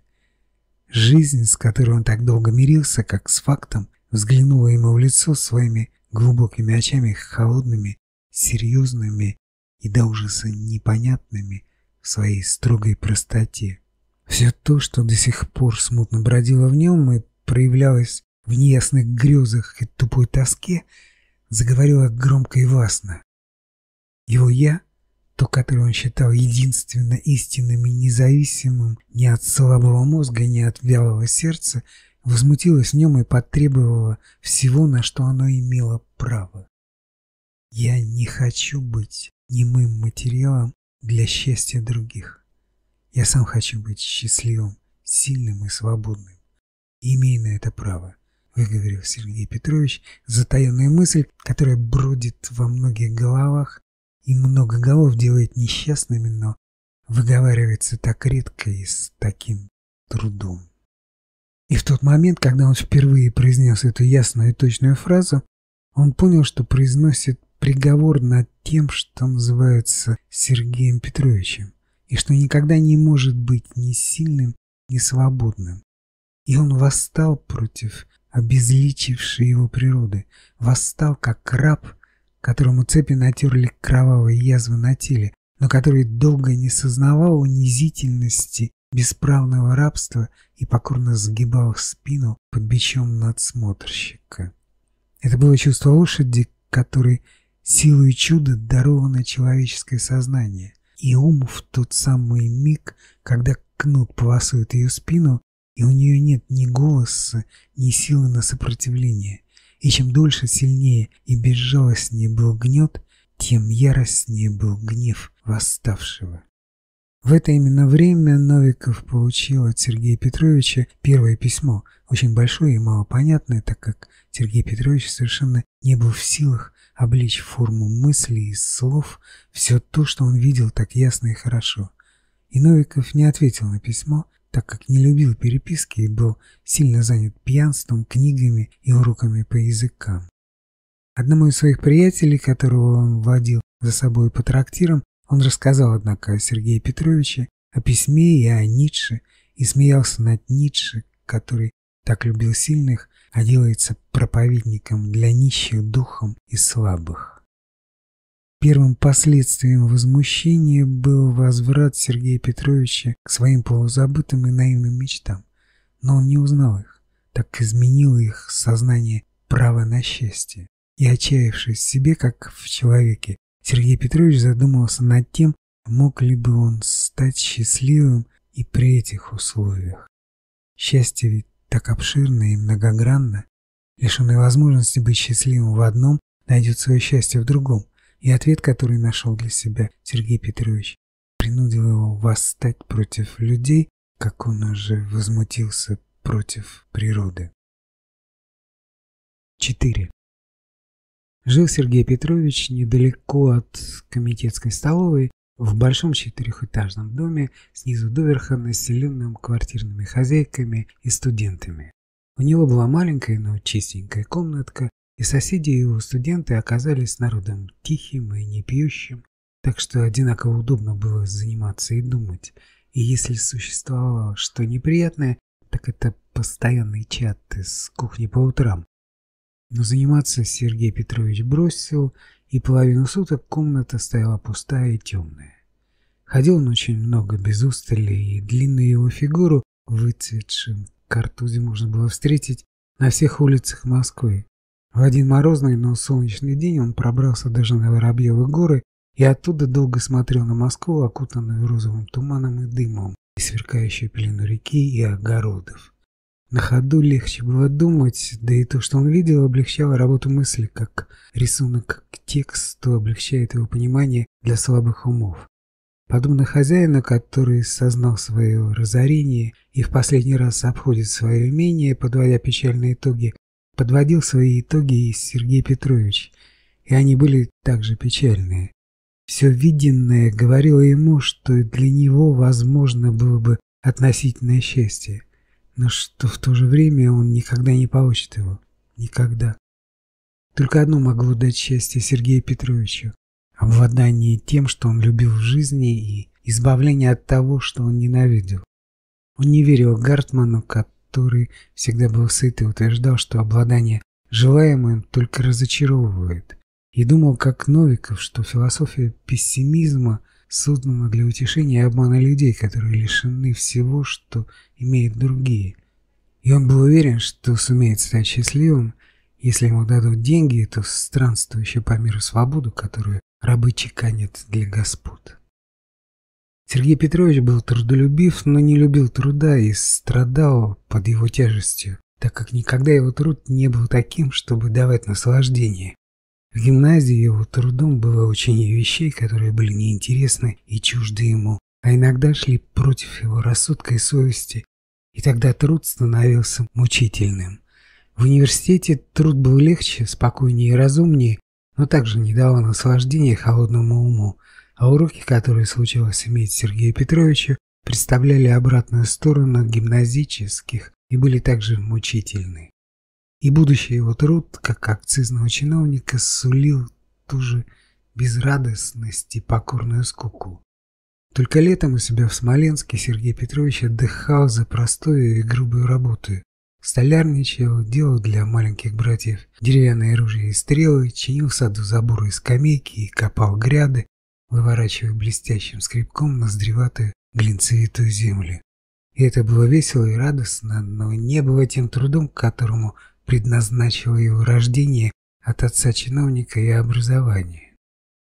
Speaker 1: Жизнь, с которой он так долго мирился, как с фактом, взглянула ему в лицо своими глубокими очами, холодными, серьезными и до ужаса непонятными в своей строгой простоте. Все то, что до сих пор смутно бродило в нем и проявлялось в неясных грезах и тупой тоске, заговорило громко и властно. Его «я», то, которое он считал единственно истинным и независимым ни от слабого мозга, ни от вялого сердца, возмутилась в нем и потребовала всего, на что оно имело право. Я не хочу быть немым материалом для счастья других. Я сам хочу быть счастливым, сильным и свободным. И имею на это право, выговорил Сергей Петрович затаенную мысль, которая бродит во многих головах и много голов делает несчастными, но выговаривается так редко и с таким трудом. И в тот момент, когда он впервые произнес эту ясную и точную фразу, он понял, что произносит приговор над тем, что называется Сергеем Петровичем, и что никогда не может быть ни сильным, ни свободным. И он восстал против обезличившей его природы, восстал как раб, которому цепи натерли кровавые язвы на теле, но который долго не сознавал унизительности бесправного рабства и покорно сгибал спину под бичом надсмотрщика. Это было чувство лошади, которой силой чуда даровано человеческое сознание, и ум в тот самый миг, когда кнут полосует ее спину, и у нее нет ни голоса, ни силы на сопротивление. И чем дольше, сильнее и безжалостнее был гнет, тем яростнее был гнев восставшего. В это именно время Новиков получил от Сергея Петровича первое письмо, очень большое и малопонятное, так как Сергей Петрович совершенно не был в силах обличь форму мыслей и слов все то, что он видел так ясно и хорошо. И Новиков не ответил на письмо, так как не любил переписки и был сильно занят пьянством, книгами и уроками по языкам. Одному из своих приятелей, которого он водил за собой по трактирам, он рассказал, однако, о Сергее Петровиче, о письме и о Ницше, и смеялся над Ницше, который так любил сильных, а делается проповедником для нищих духом и слабых. Первым последствием возмущения был возврат Сергея Петровича к своим полузабытым и наивным мечтам, но он не узнал их, так изменило их сознание право на счастье. И, отчаявшись в себе, как в человеке, Сергей Петрович задумался над тем, мог ли бы он стать счастливым и при этих условиях. Счастье ведь так обширно и многогранно. Лишенный возможности быть счастливым в одном, найдет свое счастье в другом. И ответ, который нашел для себя Сергей Петрович, принудил его восстать против людей, как он уже возмутился против природы. 4. Жил Сергей Петрович недалеко от комитетской столовой, в большом четырехэтажном доме, снизу доверха населенном квартирными хозяйками и студентами. У него была маленькая, но чистенькая комнатка, и соседи и его студенты оказались народом тихим и не пьющим, так что одинаково удобно было заниматься и думать. И если существовало что неприятное, так это постоянный чат из кухни по утрам, Но заниматься Сергей Петрович бросил, и половину суток комната стояла пустая и темная. Ходил он очень много без устали, и длинную его фигуру, выцветшим картузе можно было встретить на всех улицах Москвы. В один морозный, но солнечный день он пробрался даже на Воробьевы горы и оттуда долго смотрел на Москву, окутанную розовым туманом и дымом, и сверкающую пелену реки и огородов. На ходу легче было думать, да и то, что он видел, облегчало работу мысли, как рисунок к тексту облегчает его понимание для слабых умов. Подобно хозяину, который сознал свое разорение и в последний раз обходит свое имение, подводя печальные итоги, подводил свои итоги и Сергей Петрович, и они были также печальные. Все виденное говорило ему, что для него возможно было бы относительное счастье но что в то же время он никогда не получит его. Никогда. Только одно могло дать счастье Сергею Петровичу – обладание тем, что он любил в жизни, и избавление от того, что он ненавидел. Он не верил Гартману, который всегда был сыт и утверждал, что обладание желаемым только разочаровывает, и думал, как Новиков, что философия пессимизма – создана для утешения и обмана людей, которые лишены всего, что имеют другие. И он был уверен, что сумеет стать счастливым, если ему дадут деньги, то странствующую по миру свободу, которую рабы чеканят для господ. Сергей Петрович был трудолюбив, но не любил труда и страдал под его тяжестью, так как никогда его труд не был таким, чтобы давать наслаждение. В гимназии его трудом было учение вещей, которые были неинтересны и чужды ему, а иногда шли против его рассудка и совести, и тогда труд становился мучительным. В университете труд был легче, спокойнее и разумнее, но также не давал наслаждения холодному уму, а уроки, которые случилось иметь Сергею Петровичу, представляли обратную сторону гимназических и были также мучительны и будущий его труд, как акцизного чиновника, сулил ту же безрадостность и покорную скуку. Только летом у себя в Смоленске Сергей Петрович отдыхал за простую и грубую работу. Столярничал, делал для маленьких братьев деревянные оружие и стрелы, чинил в саду заборы и скамейки и копал гряды, выворачивая блестящим скребком ноздреватую глинцевитую землю. И это было весело и радостно, но не было тем трудом, к которому предназначила его рождение от отца чиновника и образования.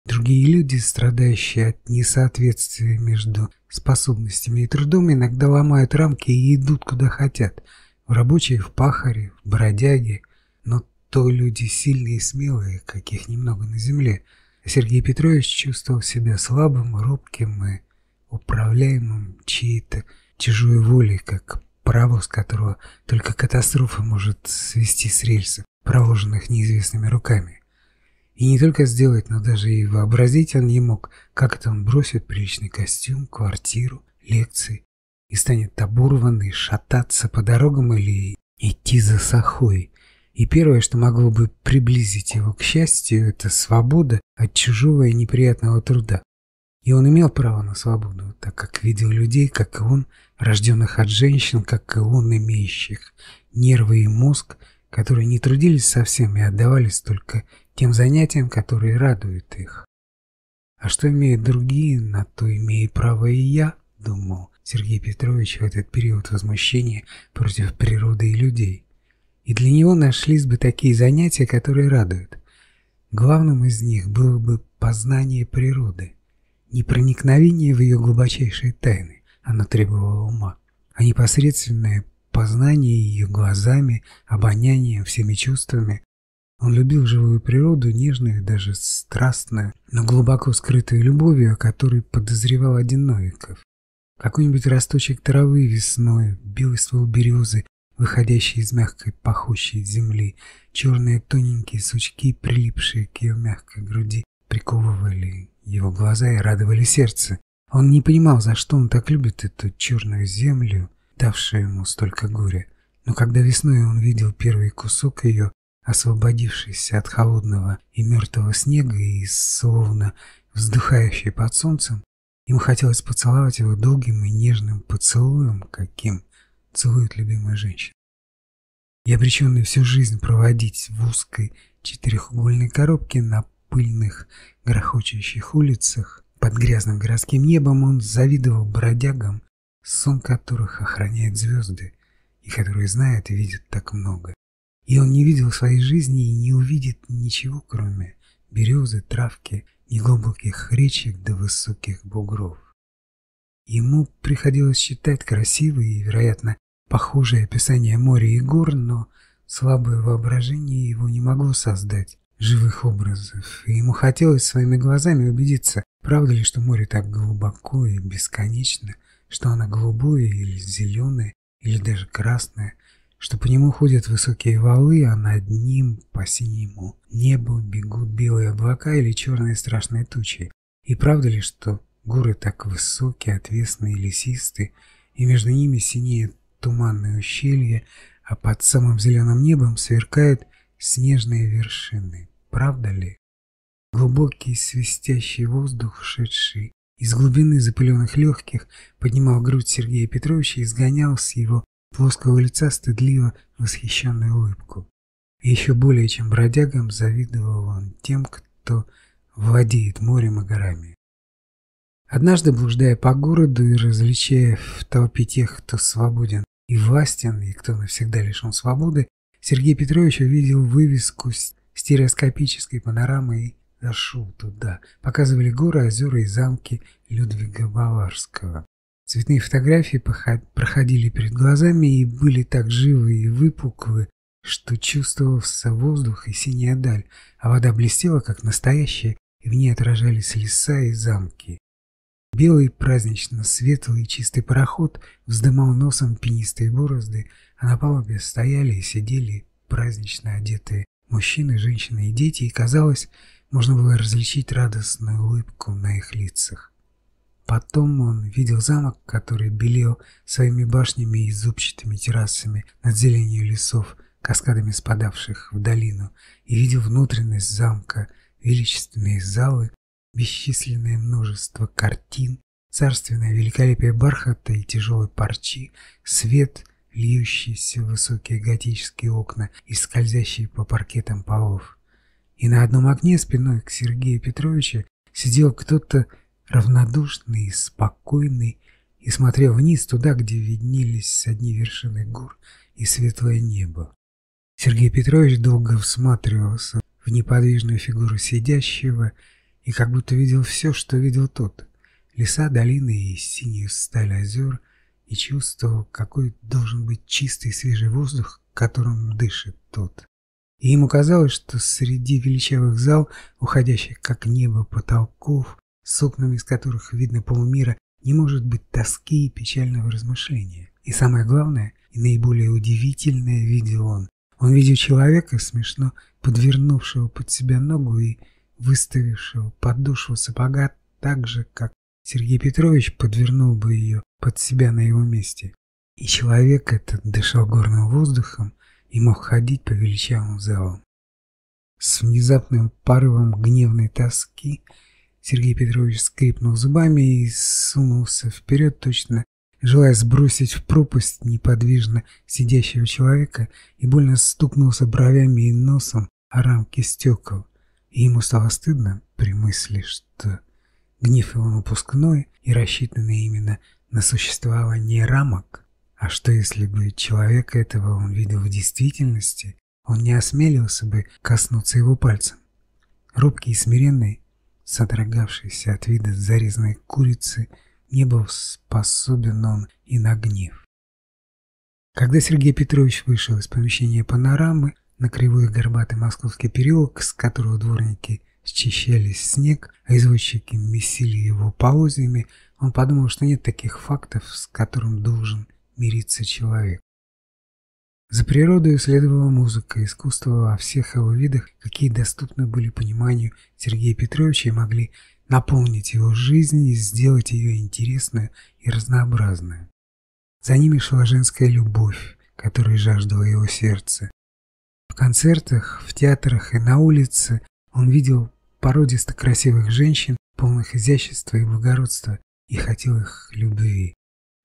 Speaker 1: Другие люди, страдающие от несоответствия между способностями и трудом, иногда ломают рамки и идут куда хотят, в рабочие, в пахаре, в бродяги, но то люди сильные и смелые, каких немного на земле. Сергей Петрович чувствовал себя слабым, робким и управляемым чьей-то чужой волей, как паровоз которого только катастрофа может свести с рельсов, проложенных неизвестными руками. И не только сделать, но даже и вообразить он не мог, как это он бросит приличный костюм, квартиру, лекции и станет оборванный шататься по дорогам или идти за сахой. И первое, что могло бы приблизить его к счастью, это свобода от чужого и неприятного труда. И он имел право на свободу, так как видел людей, как и он, рожденных от женщин, как и он, имеющих нервы и мозг, которые не трудились совсем и отдавались только тем занятиям, которые радуют их. А что имеют другие, на то имею право и я, думал Сергей Петрович в этот период возмущения против природы и людей. И для него нашлись бы такие занятия, которые радуют. Главным из них было бы познание природы не проникновение в ее глубочайшие тайны, она требовала ума, а непосредственное познание ее глазами, обонянием, всеми чувствами. Он любил живую природу, нежную, даже страстную, но глубоко скрытую любовью, о которой подозревал один Новиков. Какой-нибудь росточек травы весной, белый ствол березы, выходящий из мягкой пахущей земли, черные тоненькие сучки, прилипшие к ее мягкой груди, приковывали его глаза и радовали сердце. Он не понимал, за что он так любит эту черную землю, давшую ему столько горя. Но когда весной он видел первый кусок ее, освободившийся от холодного и мертвого снега и словно вздыхающий под солнцем, ему хотелось поцеловать его долгим и нежным поцелуем, каким целует любимая женщина. и обреченный всю жизнь проводить в узкой четырехугольной коробке на пыльных, грохочущих улицах, под грязным городским небом он завидовал бродягам, сон которых охраняет звезды, и которые знают и видят так много. И он не видел своей жизни и не увидит ничего, кроме березы, травки, неглубоких речек до высоких бугров. Ему приходилось читать красивые и, вероятно, похожие описания моря и гор, но слабое воображение его не могло создать живых образов, и ему хотелось своими глазами убедиться, правда ли, что море так глубоко и бесконечно, что оно голубое или зеленое, или даже красное, что по нему ходят высокие валы, а над ним по синему небу бегут белые облака или черные страшные тучи. И правда ли, что горы так высокие, отвесные, лесистые, и между ними синеет туманное ущелье, а под самым зеленым небом сверкают снежные вершины. Правда ли? Глубокий свистящий воздух, шедший из глубины запыленных легких, поднимал грудь Сергея Петровича и сгонял с его плоского лица стыдливо восхищенную улыбку. И еще более чем бродягам завидовал он тем, кто владеет морем и горами. Однажды, блуждая по городу и различая в толпе тех, кто свободен и властен, и кто навсегда лишен свободы, Сергей Петрович увидел вывеску стереоскопической панорамы и зашел туда. Показывали горы, озера и замки Людвига Баварского. Цветные фотографии проходили перед глазами и были так живы и выпуклы, что чувствовался воздух и синяя даль, а вода блестела, как настоящая, и в ней отражались леса и замки. Белый празднично светлый и чистый пароход вздымал носом пенистые борозды, на палубе стояли и сидели празднично одетые мужчины, женщины и дети, и, казалось, можно было различить радостную улыбку на их лицах. Потом он видел замок, который белел своими башнями и зубчатыми террасами над зеленью лесов, каскадами спадавших в долину, и видел внутренность замка, величественные залы, бесчисленное множество картин, царственное великолепие бархата и тяжелой парчи, свет, льющийся в высокие готические окна и скользящие по паркетам полов. И на одном окне спиной к Сергею Петровичу сидел кто-то равнодушный и спокойный, и смотрел вниз туда, где виднелись одни вершины гор и светлое небо. Сергей Петрович долго всматривался в неподвижную фигуру сидящего и как будто видел все, что видел тот. Леса, долины и синюю сталь озер, и чувствовал, какой должен быть чистый свежий воздух, которым дышит тот. И ему казалось, что среди величавых зал, уходящих как небо потолков, с окнами из которых видно полмира, не может быть тоски и печального размышления. И самое главное, и наиболее удивительное видел он. Он видел человека, смешно подвернувшего под себя ногу и выставившего подошву сапога так же, как Сергей Петрович подвернул бы ее под себя на его месте. И человек этот дышал горным воздухом и мог ходить по величавым залам. С внезапным порывом гневной тоски Сергей Петрович скрипнул зубами и сунулся вперед, точно желая сбросить в пропасть неподвижно сидящего человека, и больно стукнулся бровями и носом о рамки стекол. И ему стало стыдно при мысли, что гнев его напускной и рассчитанный именно на существование рамок. А что если бы человека этого он видел в действительности, он не осмелился бы коснуться его пальцем. Робкий и смиренный, содрогавшийся от вида зарезанной курицы, не был способен он и на гнев. Когда Сергей Петрович вышел из помещения панорамы на кривой горбатый московский переулок, с которого дворники счищали снег, а извозчики месили его полозьями, он подумал, что нет таких фактов, с которым должен мириться человек. За природой следовала музыка, искусство во всех его видах, какие доступны были пониманию Сергея Петровича и могли наполнить его жизнь и сделать ее интересную и разнообразную. За ними шла женская любовь, которой жаждало его сердце. В концертах, в театрах и на улице он видел породисто красивых женщин, полных изящества и благородства, и хотел их любви.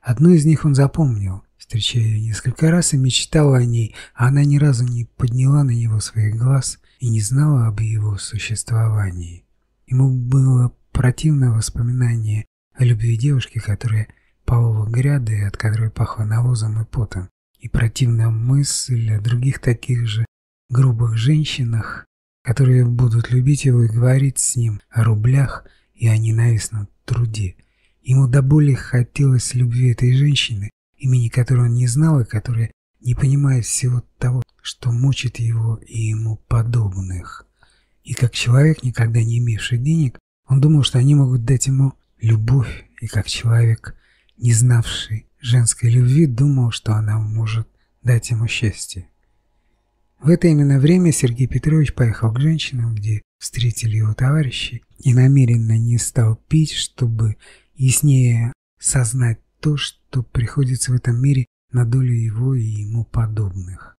Speaker 1: Одну из них он запомнил, встречая ее несколько раз и мечтал о ней, а она ни разу не подняла на него своих глаз и не знала об его существовании. Ему было противно воспоминание о любви девушки, которая полола гряды, от которой пахло навозом и потом, и противная мысль о других таких же грубых женщинах, которые будут любить его и говорить с ним о рублях и о ненавистном труде. Ему до боли хотелось любви этой женщины, имени которой он не знал и которая не понимает всего того, что мучит его и ему подобных. И как человек, никогда не имевший денег, он думал, что они могут дать ему любовь, и как человек, не знавший женской любви, думал, что она может дать ему счастье. В это именно время Сергей Петрович поехал к женщинам, где встретили его товарищи, и намеренно не стал пить, чтобы яснее сознать то, что приходится в этом мире на долю его и ему подобных.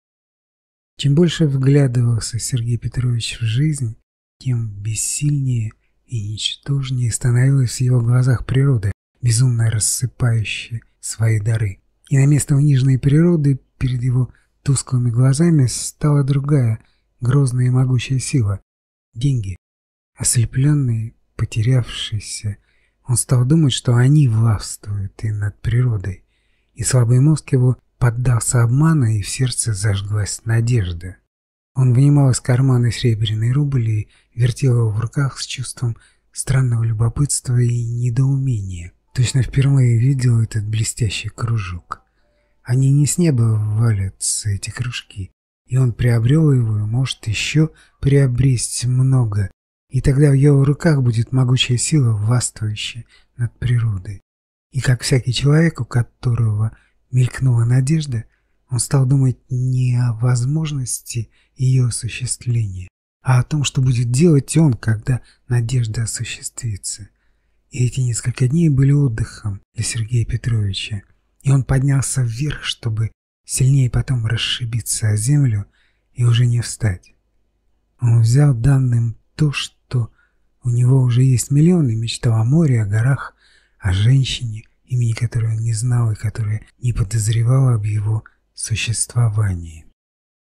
Speaker 1: Чем больше вглядывался Сергей Петрович в жизнь, тем бессильнее и ничтожнее становилась в его глазах природа, безумно рассыпающая свои дары. И на место униженной природы перед его тусклыми глазами стала другая, грозная и могучая сила — деньги. Ослепленный, потерявшийся, он стал думать, что они властвуют и над природой. И слабый мозг его поддался обману, и в сердце зажглась надежда. Он вынимал из кармана серебряный рубль и вертел его в руках с чувством странного любопытства и недоумения. Точно впервые видел этот блестящий кружок. Они не с неба валятся, эти кружки. И он приобрел его и может еще приобрести много. И тогда в его руках будет могучая сила, властвующая над природой. И как всякий человек, у которого мелькнула надежда, он стал думать не о возможности ее осуществления, а о том, что будет делать он, когда надежда осуществится. И эти несколько дней были отдыхом для Сергея Петровича и он поднялся вверх, чтобы сильнее потом расшибиться о землю и уже не встать. Он взял данным то, что у него уже есть миллионы, мечтал о море, о горах, о женщине, имени которой он не знал и которая не подозревала об его существовании.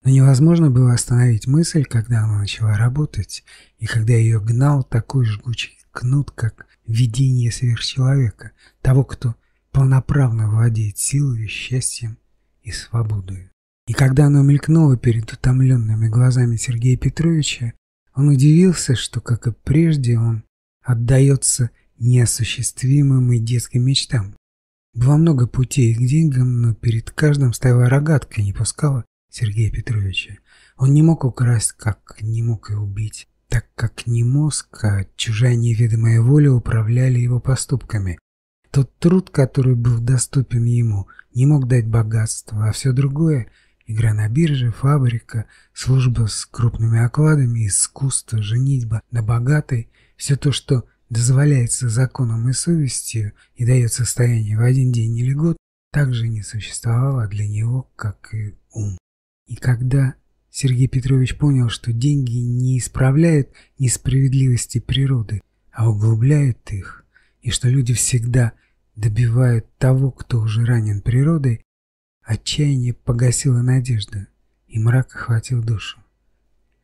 Speaker 1: Но невозможно было остановить мысль, когда она начала работать, и когда ее гнал такой жгучий кнут, как видение сверхчеловека, того, кто полноправно владеет силой, счастьем и свободой. И когда оно мелькнуло перед утомленными глазами Сергея Петровича, он удивился, что, как и прежде, он отдается неосуществимым и детским мечтам. Было много путей к деньгам, но перед каждым стояла рогатка и не пускала Сергея Петровича. Он не мог украсть, как не мог и убить, так как не мозг, а чужая неведомая воля управляли его поступками, тот труд, который был доступен ему, не мог дать богатства, а все другое – игра на бирже, фабрика, служба с крупными окладами, искусство, женитьба на богатой – все то, что дозволяется законом и совестью и дает состояние в один день или год, также не существовало для него, как и ум. И когда Сергей Петрович понял, что деньги не исправляют несправедливости природы, а углубляют их, и что люди всегда добивают того, кто уже ранен природой, отчаяние погасило надежду, и мрак охватил душу.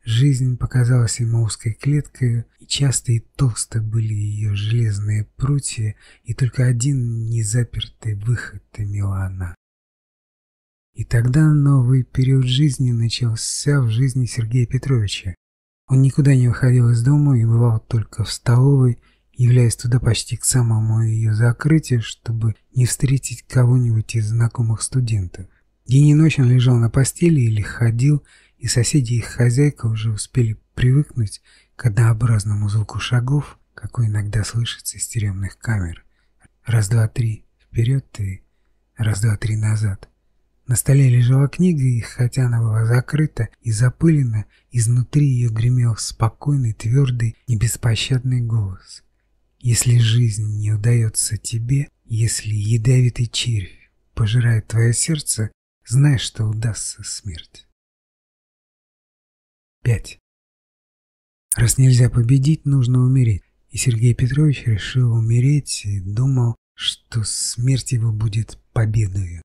Speaker 1: Жизнь показалась ему узкой клеткой, и часто и толсто были ее железные прутья, и только один незапертый выход имела она. И тогда новый период жизни начался в жизни Сергея Петровича. Он никуда не выходил из дома и бывал только в столовой, являясь туда почти к самому ее закрытию, чтобы не встретить кого-нибудь из знакомых студентов. День и ночь он лежал на постели или ходил, и соседи их хозяйка уже успели привыкнуть к однообразному звуку шагов, какой иногда слышится из тюремных камер. Раз-два-три вперед и раз-два-три назад. На столе лежала книга, и хотя она была закрыта и запылена, изнутри ее гремел спокойный, твердый и беспощадный голос. Если жизнь не удается тебе, если ядовитый червь пожирает твое сердце, знай, что удастся смерть. 5. Раз нельзя победить, нужно умереть. И Сергей Петрович решил умереть и думал, что смерть его будет победою.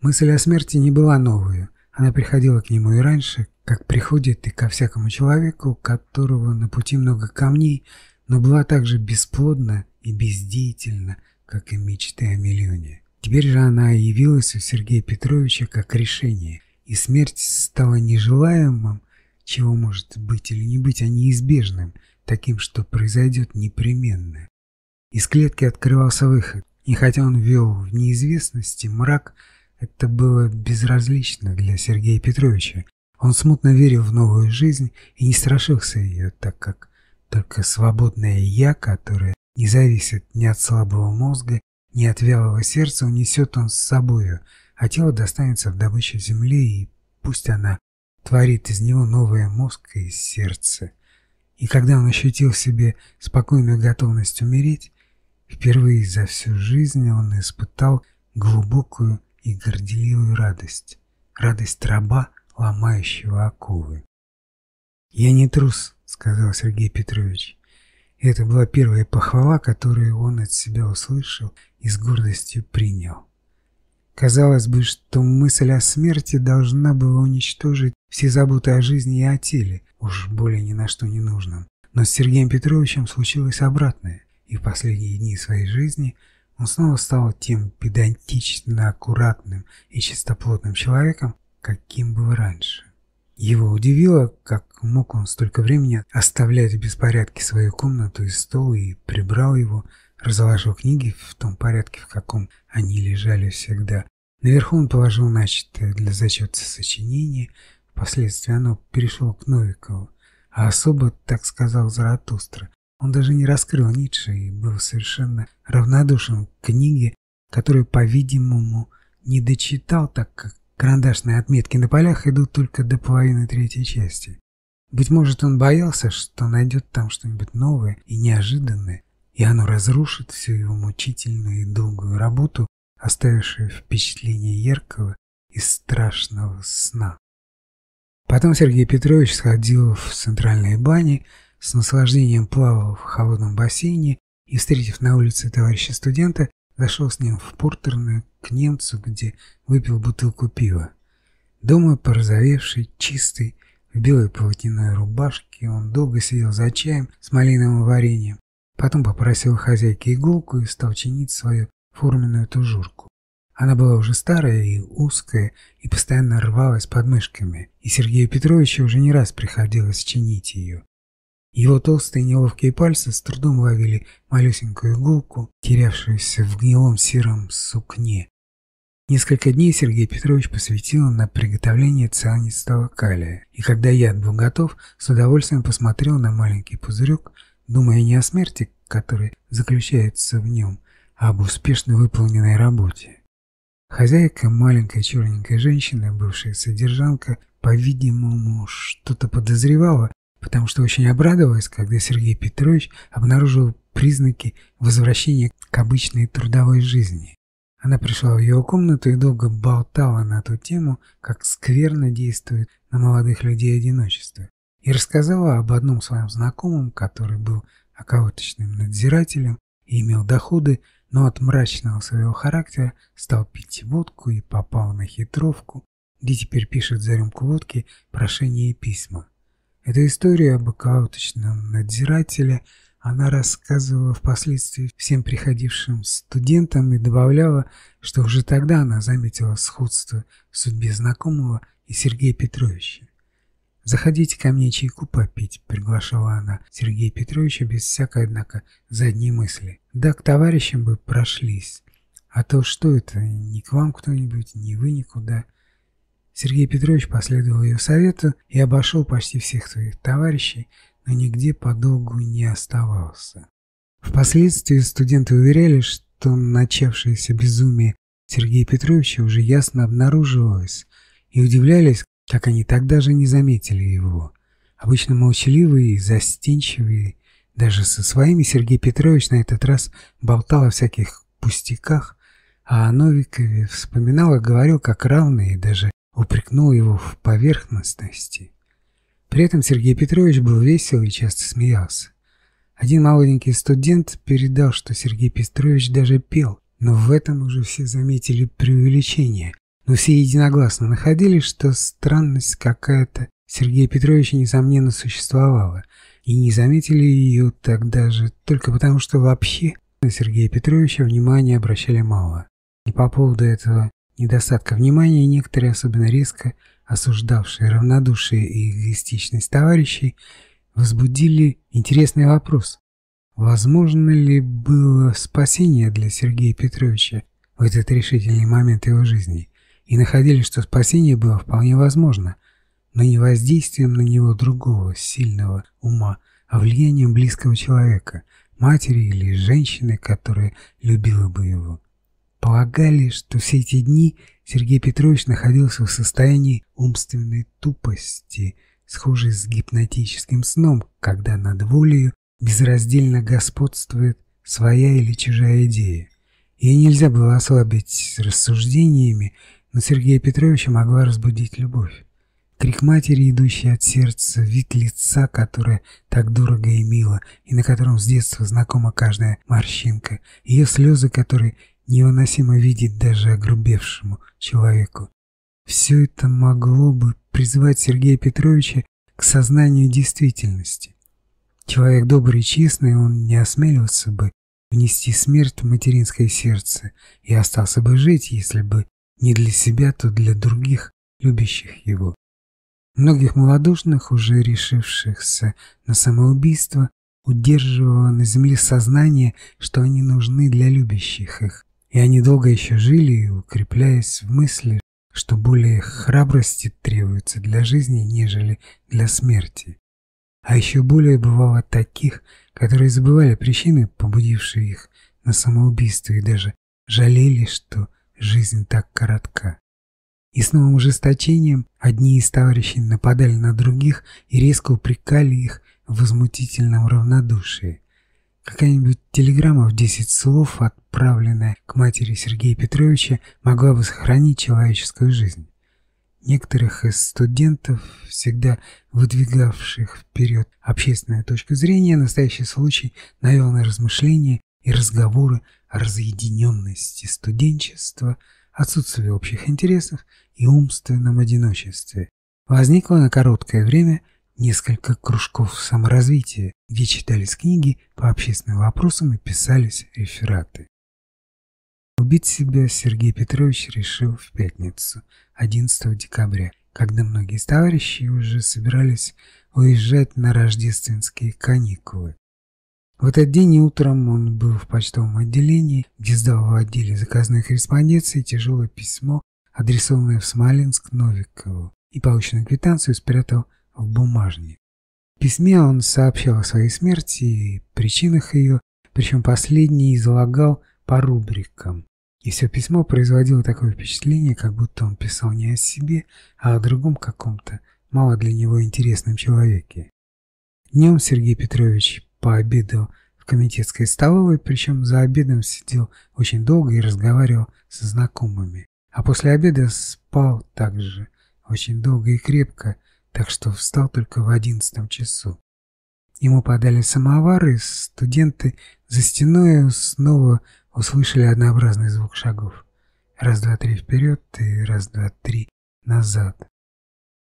Speaker 1: Мысль о смерти не была новую, она приходила к нему и раньше, как приходит и ко всякому человеку, у которого на пути много камней, но была также бесплодна и бездеятельна, как и мечты о миллионе. Теперь же она явилась у Сергея Петровича как решение, и смерть стала нежелаемым, чего может быть или не быть, а неизбежным, таким, что произойдет непременно. Из клетки открывался выход, и хотя он вел в неизвестности мрак, это было безразлично для Сергея Петровича. Он смутно верил в новую жизнь и не страшился ее, так как только свободное «я», которое не зависит ни от слабого мозга, ни от вялого сердца, унесет он с собою, а тело достанется в добычу земли, и пусть она творит из него новое мозг и сердце. И когда он ощутил в себе спокойную готовность умереть, впервые за всю жизнь он испытал глубокую и горделивую радость, радость раба, ломающего оковы. «Я не трус», — сказал Сергей Петрович. Это была первая похвала, которую он от себя услышал и с гордостью принял. Казалось бы, что мысль о смерти должна была уничтожить все заботы о жизни и о теле, уж более ни на что не нужном. Но с Сергеем Петровичем случилось обратное, и в последние дни своей жизни он снова стал тем педантично аккуратным и чистоплотным человеком, каким был раньше. Его удивило, как мог он столько времени оставлять в беспорядке свою комнату и стол и прибрал его, разложил книги в том порядке, в каком они лежали всегда. Наверху он положил начатое для зачета сочинение, впоследствии оно перешло к Новикову, а особо, так сказал Заратустра, он даже не раскрыл Ницше и был совершенно равнодушен к книге, которую, по-видимому, не дочитал, так как карандашные отметки на полях идут только до половины третьей части. Быть может, он боялся, что найдет там что-нибудь новое и неожиданное, и оно разрушит всю его мучительную и долгую работу, оставившую впечатление яркого и страшного сна. Потом Сергей Петрович сходил в центральные бани, с наслаждением плавал в холодном бассейне и, встретив на улице товарища студента, зашел с ним в портерную к немцу, где выпил бутылку пива. Дома порозовевший, чистый, в белой полотняной рубашке, он долго сидел за чаем с малиновым вареньем, потом попросил хозяйки иголку и стал чинить свою форменную тужурку. Она была уже старая и узкая, и постоянно рвалась под мышками, и Сергею Петровичу уже не раз приходилось чинить ее. Его толстые неловкие пальцы с трудом ловили малюсенькую иголку, терявшуюся в гнилом сером сукне. Несколько дней Сергей Петрович посвятил на приготовление цианистого калия, и когда яд был готов, с удовольствием посмотрел на маленький пузырек, думая не о смерти, которая заключается в нем, а об успешно выполненной работе. Хозяйка, маленькая черненькая женщина, бывшая содержанка, по-видимому, что-то подозревала потому что очень обрадовалась, когда Сергей Петрович обнаружил признаки возвращения к обычной трудовой жизни. Она пришла в его комнату и долго болтала на ту тему, как скверно действует на молодых людей одиночество, и рассказала об одном своем знакомом, который был околоточным надзирателем и имел доходы, но от мрачного своего характера стал пить водку и попал на хитровку, где теперь пишет за рюмку водки прошения и письма. Эта история об окауточном надзирателе она рассказывала впоследствии всем приходившим студентам и добавляла, что уже тогда она заметила сходство в судьбе знакомого и Сергея Петровича. «Заходите ко мне чайку попить», — приглашала она Сергея Петровича без всякой, однако, задней мысли. «Да к товарищам бы прошлись. А то что это, ни к вам кто-нибудь, ни вы никуда. Сергей Петрович последовал ее совету и обошел почти всех своих товарищей, но нигде подолгу не оставался. Впоследствии студенты уверяли, что начавшееся безумие Сергея Петровича уже ясно обнаруживалось, и удивлялись, как они тогда же не заметили его. Обычно молчаливый и застенчивый, даже со своими Сергей Петрович на этот раз болтал о всяких пустяках, а о Новикове вспоминал и говорил как равный и даже упрекнул его в поверхностности. При этом Сергей Петрович был весел и часто смеялся. Один молоденький студент передал, что Сергей Петрович даже пел, но в этом уже все заметили преувеличение. Но все единогласно находили, что странность какая-то Сергея Петровича несомненно существовала, и не заметили ее тогда же только потому, что вообще на Сергея Петровича внимания обращали мало. И по поводу этого недостатка внимания некоторые, особенно резко осуждавшие равнодушие и эгоистичность товарищей, возбудили интересный вопрос. Возможно ли было спасение для Сергея Петровича в этот решительный момент его жизни? И находили, что спасение было вполне возможно, но не воздействием на него другого, сильного ума, а влиянием близкого человека, матери или женщины, которая любила бы его. Полагали, что все эти дни Сергей Петрович находился в состоянии умственной тупости, схожей с гипнотическим сном, когда над волею безраздельно господствует своя или чужая идея. Ее нельзя было ослабить рассуждениями, но Сергея Петровича могла разбудить любовь. Крик матери, идущий от сердца, вид лица, которое так дорого и мило, и на котором с детства знакома каждая морщинка, ее слезы, которые невыносимо видеть даже огрубевшему человеку. Все это могло бы призвать Сергея Петровича к сознанию действительности. Человек добрый и честный, он не осмелился бы внести смерть в материнское сердце и остался бы жить, если бы не для себя, то для других, любящих его. Многих малодушных, уже решившихся на самоубийство, удерживало на земле сознание, что они нужны для любящих их. И они долго еще жили, укрепляясь в мысли, что более храбрости требуется для жизни, нежели для смерти. А еще более бывало таких, которые забывали причины, побудившие их на самоубийство, и даже жалели, что жизнь так коротка. И с новым ужесточением одни из товарищей нападали на других и резко упрекали их в возмутительном равнодушии. Какая-нибудь телеграмма в 10 слов, отправленная к матери Сергея Петровича, могла бы сохранить человеческую жизнь. Некоторых из студентов, всегда выдвигавших вперед общественную точку зрения, настоящий случай навел на размышления и разговоры о разъединенности студенчества, отсутствии общих интересов и умственном одиночестве. Возникло на короткое время несколько кружков саморазвития, где читались книги по общественным вопросам и писались рефераты. Убить себя Сергей Петрович решил в пятницу, 11 декабря, когда многие товарищи уже собирались уезжать на рождественские каникулы. В этот день утром он был в почтовом отделении, где сдал в отделе заказной корреспонденции тяжелое письмо, адресованное в Смоленск Новикову, и полученную квитанцию спрятал в бумажник. В письме он сообщал о своей смерти и причинах ее, причем последний излагал по рубрикам. И все письмо производило такое впечатление, как будто он писал не о себе, а о другом каком-то мало для него интересном человеке. Днем Сергей Петрович пообедал в комитетской столовой, причем за обедом сидел очень долго и разговаривал со знакомыми. А после обеда спал также очень долго и крепко, так что встал только в одиннадцатом часу. Ему подали самовар, и студенты за стеной снова услышали однообразный звук шагов. Раз-два-три вперед и раз-два-три назад.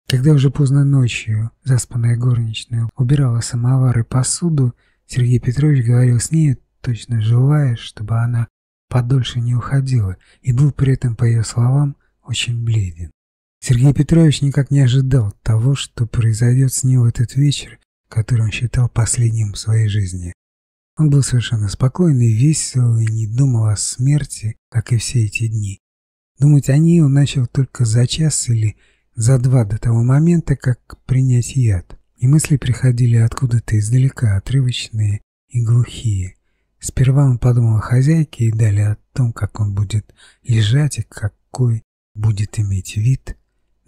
Speaker 1: Когда уже поздно ночью заспанная горничная убирала самовар и посуду, Сергей Петрович говорил с ней, точно желая, чтобы она подольше не уходила, и был при этом, по ее словам, очень бледен. Сергей Петрович никак не ожидал того, что произойдет с ним в этот вечер, который он считал последним в своей жизни. Он был совершенно спокойный, весел и не думал о смерти, как и все эти дни. Думать о ней он начал только за час или за два до того момента, как принять яд. И мысли приходили откуда-то издалека, отрывочные и глухие. Сперва он подумал о хозяйке и далее о том, как он будет лежать и какой будет иметь вид.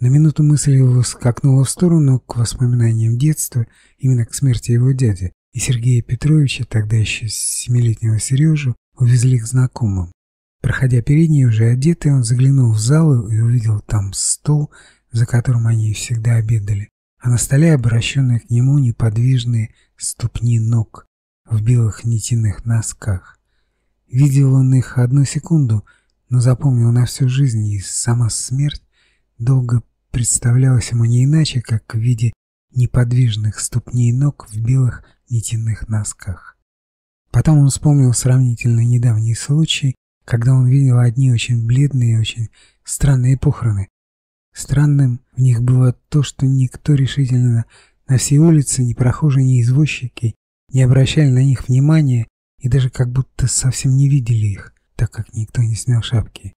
Speaker 1: На минуту мысль его скакнула в сторону к воспоминаниям детства, именно к смерти его дяди, и Сергея Петровича, тогда еще семилетнего Сережу, увезли к знакомым. Проходя перед ней уже одетый, он заглянул в зал и увидел там стол, за которым они всегда обедали, а на столе обращенные к нему неподвижные ступни ног. в белых нитяных носках. Видел он их одну секунду, но запомнил на всю жизнь, и сама смерть долго представлялась ему не иначе, как в виде неподвижных ступней ног в белых нитяных носках. Потом он вспомнил сравнительно недавний случай, когда он видел одни очень бледные и очень странные похороны. Странным в них было то, что никто решительно на всей улице, ни прохожие, ни извозчики, не обращали на них внимания и даже как будто совсем не видели их, так как никто не снял шапки.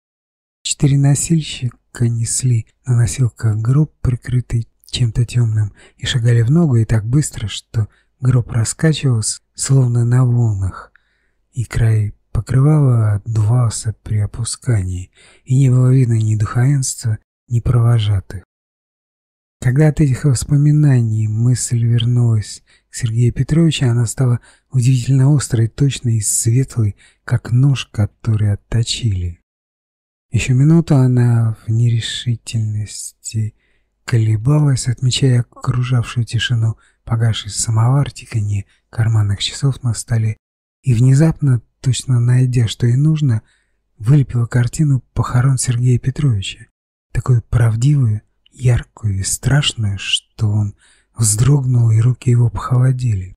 Speaker 1: Четыре носильщика несли на носилках гроб, прикрытый чем-то темным, и шагали в ногу и так быстро, что гроб раскачивался, словно на волнах, и край покрывало отдувался при опускании, и не было видно ни духовенства, ни провожатых. Когда от этих воспоминаний мысль вернулась к Сергею Петровичу, она стала удивительно острой, точной и светлой, как нож, который отточили. Еще минуту она в нерешительности колебалась, отмечая окружавшую тишину, погасший самовар, тиканье карманных часов на столе, и внезапно, точно найдя, что ей нужно, вылепила картину похорон Сергея Петровича, такую правдивую, яркую и страшную, что он вздрогнул, и руки его похолодели.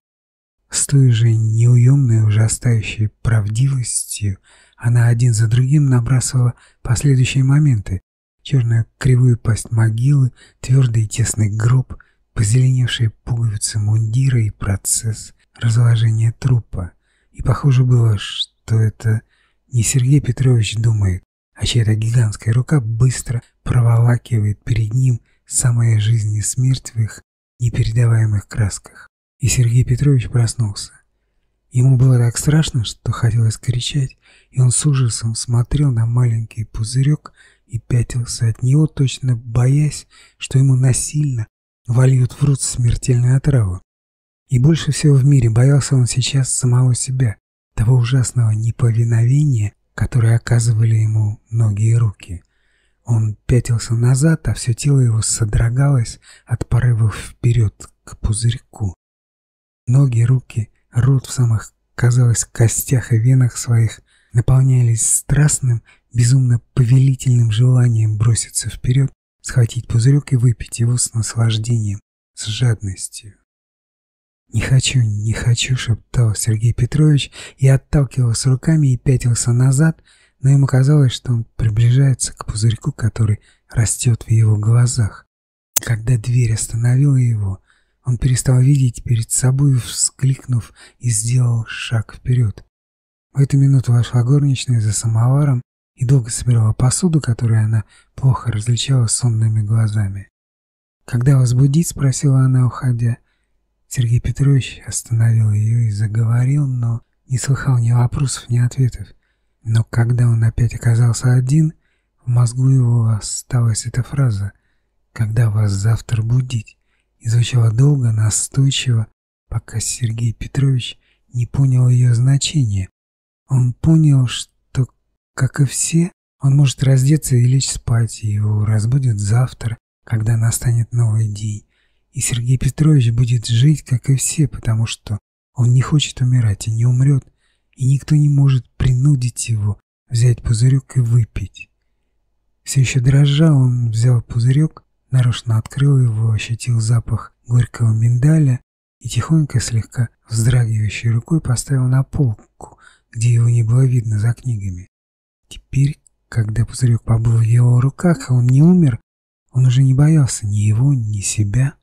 Speaker 1: С той же неуемной, ужасающей правдивостью она один за другим набрасывала последующие моменты. Черную кривую пасть могилы, твердый и тесный гроб, позеленевшие пуговицы мундира и процесс разложения трупа. И похоже было, что это не Сергей Петрович думает, а чья-то гигантская рука быстро проволакивает перед ним самая жизнь и смерть в их непередаваемых красках. И Сергей Петрович проснулся. Ему было так страшно, что хотелось кричать, и он с ужасом смотрел на маленький пузырек и пятился от него, точно боясь, что ему насильно вольют в рот смертельную отраву. И больше всего в мире боялся он сейчас самого себя, того ужасного неповиновения, которые оказывали ему ноги и руки. Он пятился назад, а все тело его содрогалось от порывов вперед к пузырьку. Ноги, руки, рот в самых, казалось, костях и венах своих наполнялись страстным, безумно повелительным желанием броситься вперед, схватить пузырек и выпить его с наслаждением, с жадностью. «Не хочу, не хочу», — шептал Сергей Петрович и отталкивался руками и пятился назад, но ему казалось, что он приближается к пузырьку, который растет в его глазах. Когда дверь остановила его, он перестал видеть перед собой, вскликнув, и сделал шаг вперед. В эту минуту вошла горничная за самоваром и долго собирала посуду, которую она плохо различала сонными глазами. «Когда вас будить?» — спросила она, уходя. Сергей Петрович остановил ее и заговорил, но не слыхал ни вопросов, ни ответов. Но когда он опять оказался один, в мозгу его осталась эта фраза «Когда вас завтра будить?» и звучала долго, настойчиво, пока Сергей Петрович не понял ее значения. Он понял, что, как и все, он может раздеться и лечь спать, и его разбудит завтра, когда настанет новый день. И Сергей Петрович будет жить, как и все, потому что он не хочет умирать и не умрет, и никто не может принудить его взять пузырек и выпить. Все еще дрожа, он взял пузырек, нарочно открыл его, ощутил запах горького миндаля и тихонько, слегка вздрагивающей рукой поставил на полку, где его не было видно за книгами. Теперь, когда пузырек побыл в его руках, а он не умер, он уже не боялся ни его, ни себя.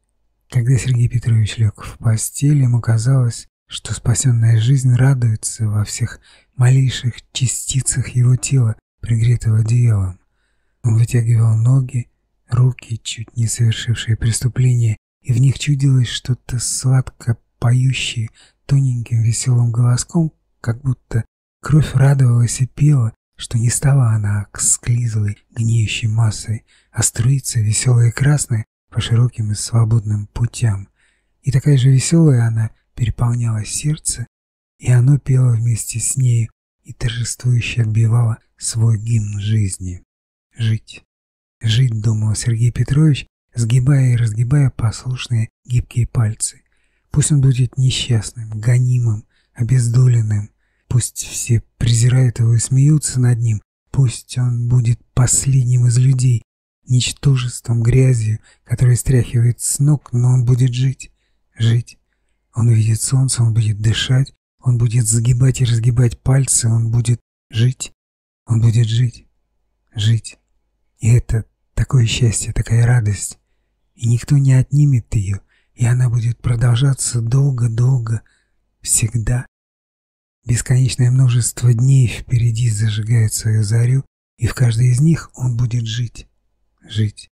Speaker 1: Когда Сергей Петрович лег в постель, ему казалось, что спасенная жизнь радуется во всех малейших частицах его тела, пригретого одеялом. Он вытягивал ноги, руки, чуть не совершившие преступление, и в них чудилось что-то сладко поющее тоненьким веселым голоском, как будто кровь радовалась и пела, что не стала она склизлой, гниющей массой, а струится веселая и красная, по широким и свободным путям. И такая же веселая она переполняла сердце, и оно пело вместе с нею и торжествующе отбивало свой гимн жизни. Жить. Жить, думал Сергей Петрович, сгибая и разгибая послушные гибкие пальцы. Пусть он будет несчастным, гонимым, обездоленным, пусть все презирают его и смеются над ним, пусть он будет последним из людей, ничтожеством, грязью, которая стряхивает с ног, но он будет жить, жить. Он увидит солнце, он будет дышать, он будет загибать и разгибать пальцы, он будет жить, он будет жить, жить. И это такое счастье, такая радость, и никто не отнимет ее, и она будет продолжаться долго-долго, всегда. Бесконечное множество дней впереди зажигает свою зарю, и в каждой из них он будет жить, жить.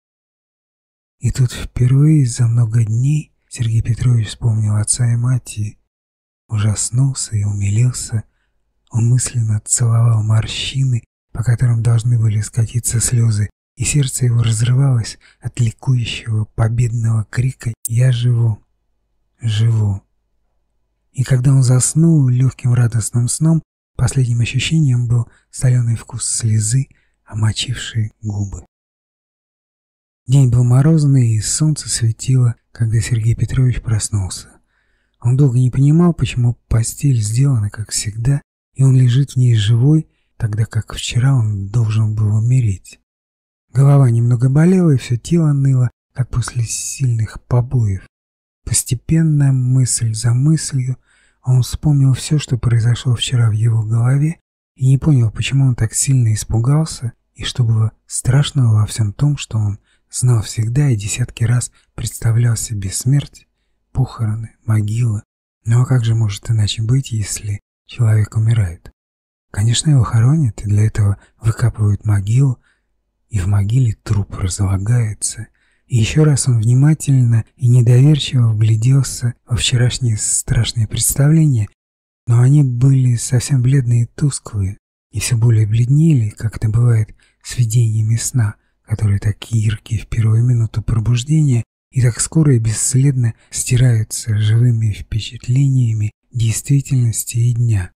Speaker 1: И тут впервые за много дней Сергей Петрович вспомнил отца и мать и ужаснулся и умилился. Он мысленно целовал морщины, по которым должны были скатиться слезы, и сердце его разрывалось от ликующего победного крика «Я живу! Живу!». И когда он заснул легким радостным сном, последним ощущением был соленый вкус слезы, омочившей губы. День был морозный, и солнце светило, когда Сергей Петрович проснулся. Он долго не понимал, почему постель сделана, как всегда, и он лежит в ней живой, тогда как вчера он должен был умереть. Голова немного болела, и все тело ныло, как после сильных побоев. Постепенно, мысль за мыслью, он вспомнил все, что произошло вчера в его голове, и не понял, почему он так сильно испугался, и что было страшного во всем том, что он знал всегда и десятки раз представлял себе смерть, похороны, могилы. Ну а как же может иначе быть, если человек умирает? Конечно, его хоронят, и для этого выкапывают могилу, и в могиле труп разлагается. Еще раз он внимательно и недоверчиво вгляделся во вчерашние страшные представления, но они были совсем бледные и тусклые, и все более бледнели, как это бывает с видениями сна, которые так яркие в первую минуту пробуждения и так скоро и бесследно стираются живыми впечатлениями действительности и дня.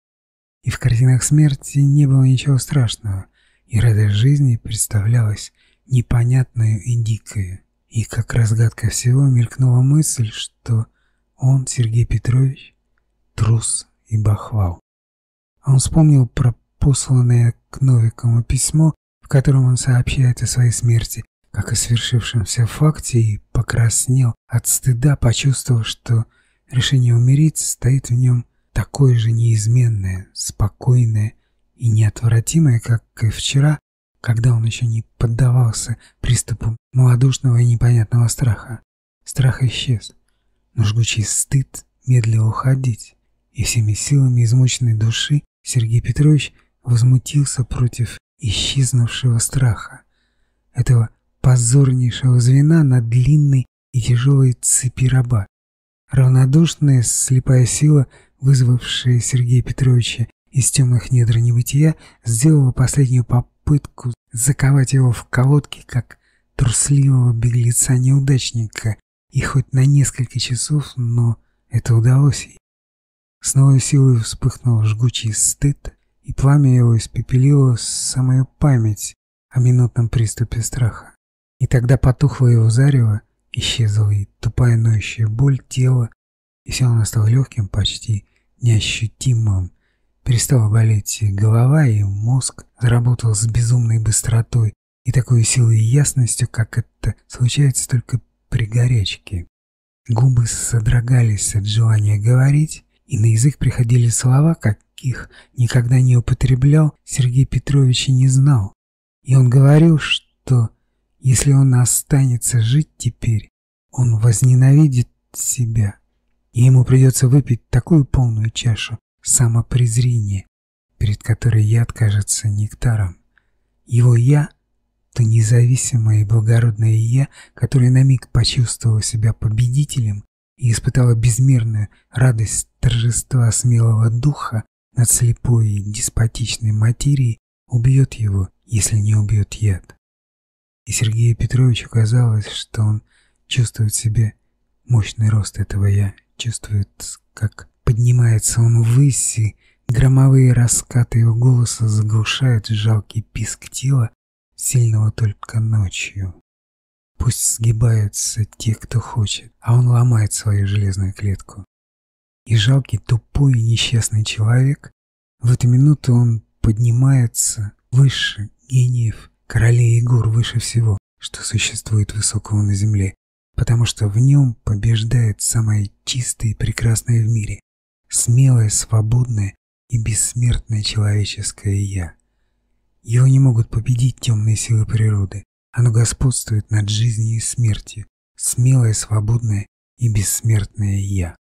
Speaker 1: И в картинах смерти не было ничего страшного – и радость жизни представлялась непонятную и дикою. И как разгадка всего мелькнула мысль, что он, Сергей Петрович, трус и бахвал. Он вспомнил про посланное к Новикому письмо, в котором он сообщает о своей смерти, как о свершившемся факте, и покраснел от стыда, почувствовав, что решение умереть стоит в нем такое же неизменное, спокойное и неотвратимое, как и вчера, когда он еще не поддавался приступу малодушного и непонятного страха. Страх исчез, но жгучий стыд медлил уходить, и всеми силами измученной души Сергей Петрович возмутился против исчезнувшего страха, этого позорнейшего звена на длинной и тяжелой цепи раба. Равнодушная слепая сила, вызвавшая Сергея Петровича из темных недр небытия сделала последнюю попытку заковать его в колодки, как трусливого беглеца-неудачника, и хоть на несколько часов, но это удалось ей. С новой силой вспыхнул жгучий стыд, и пламя его испепелило самую память о минутном приступе страха. И тогда потухло его зарево, исчезла и тупая ноющая боль тела, и все оно стало легким, почти неощутимым, Перестала болеть голова, и мозг заработал с безумной быстротой и такой силой и ясностью, как это случается только при горячке. Губы содрогались от желания говорить, и на язык приходили слова, каких никогда не употреблял Сергей Петрович и не знал. И он говорил, что если он останется жить теперь, он возненавидит себя, и ему придется выпить такую полную чашу, самопрезрение, перед которой яд кажется нектаром. Его «я» — то независимое и благородное «я», которое на миг почувствовало себя победителем и испытало безмерную радость торжества смелого духа над слепой и деспотичной материей, убьет его, если не убьет яд. И Сергею Петровичу казалось, что он чувствует в себе мощный рост этого «я», чувствует, как Поднимается он ввысь, громовые раскаты его голоса заглушают жалкий писк тела, сильного только ночью. Пусть сгибаются те, кто хочет, а он ломает свою железную клетку. и жалкий, тупой и несчастный человек, в эту минуту он поднимается выше гениев, королей и гор, выше всего, что существует высокого на земле, потому что в нем побеждает самое чистое и прекрасное в мире, смелое, свободное и бессмертное человеческое «я». Его не могут победить темные силы природы. Оно господствует над жизнью и смертью, смелое, свободное и бессмертное «я».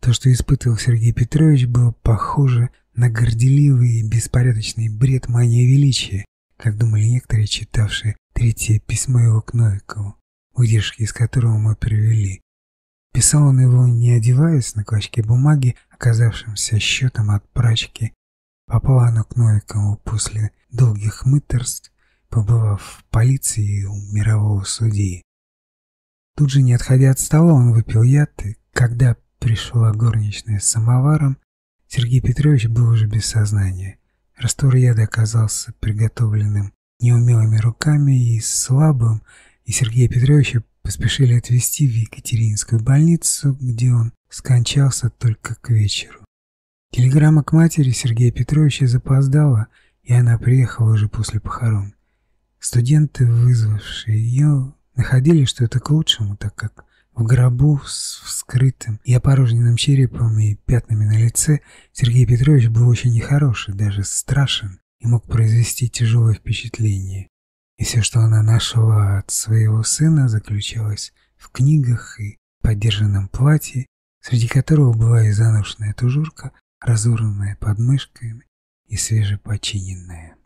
Speaker 1: То, что испытывал Сергей Петрович, было похоже на горделивый и беспорядочный бред мания величия, как думали некоторые, читавшие третье письмо его к Новикову, выдержки из которого мы привели. Писал он его, не одеваясь на клочке бумаги, оказавшимся счетом от прачки. Попало оно к Новикову после долгих мыторств, побывав в полиции у мирового судьи. Тут же, не отходя от стола, он выпил яд, и когда пришла горничная с самоваром, Сергей Петрович был уже без сознания. Раствор яда оказался приготовленным неумелыми руками и слабым, и Сергея Петровича поспешили отвезти в Екатеринскую больницу, где он скончался только к вечеру. Телеграмма к матери Сергея Петровича запоздала, и она приехала уже после похорон. Студенты, вызвавшие ее, находили, что это к лучшему, так как в гробу с вскрытым и опорожненным черепом и пятнами на лице Сергей Петрович был очень нехороший, даже страшен и мог произвести тяжелое впечатление. И все, что она нашла от своего сына, заключалось в книгах и подержанном платье, среди которого была и заношенная тужурка, разорванная подмышками и свежепочиненная.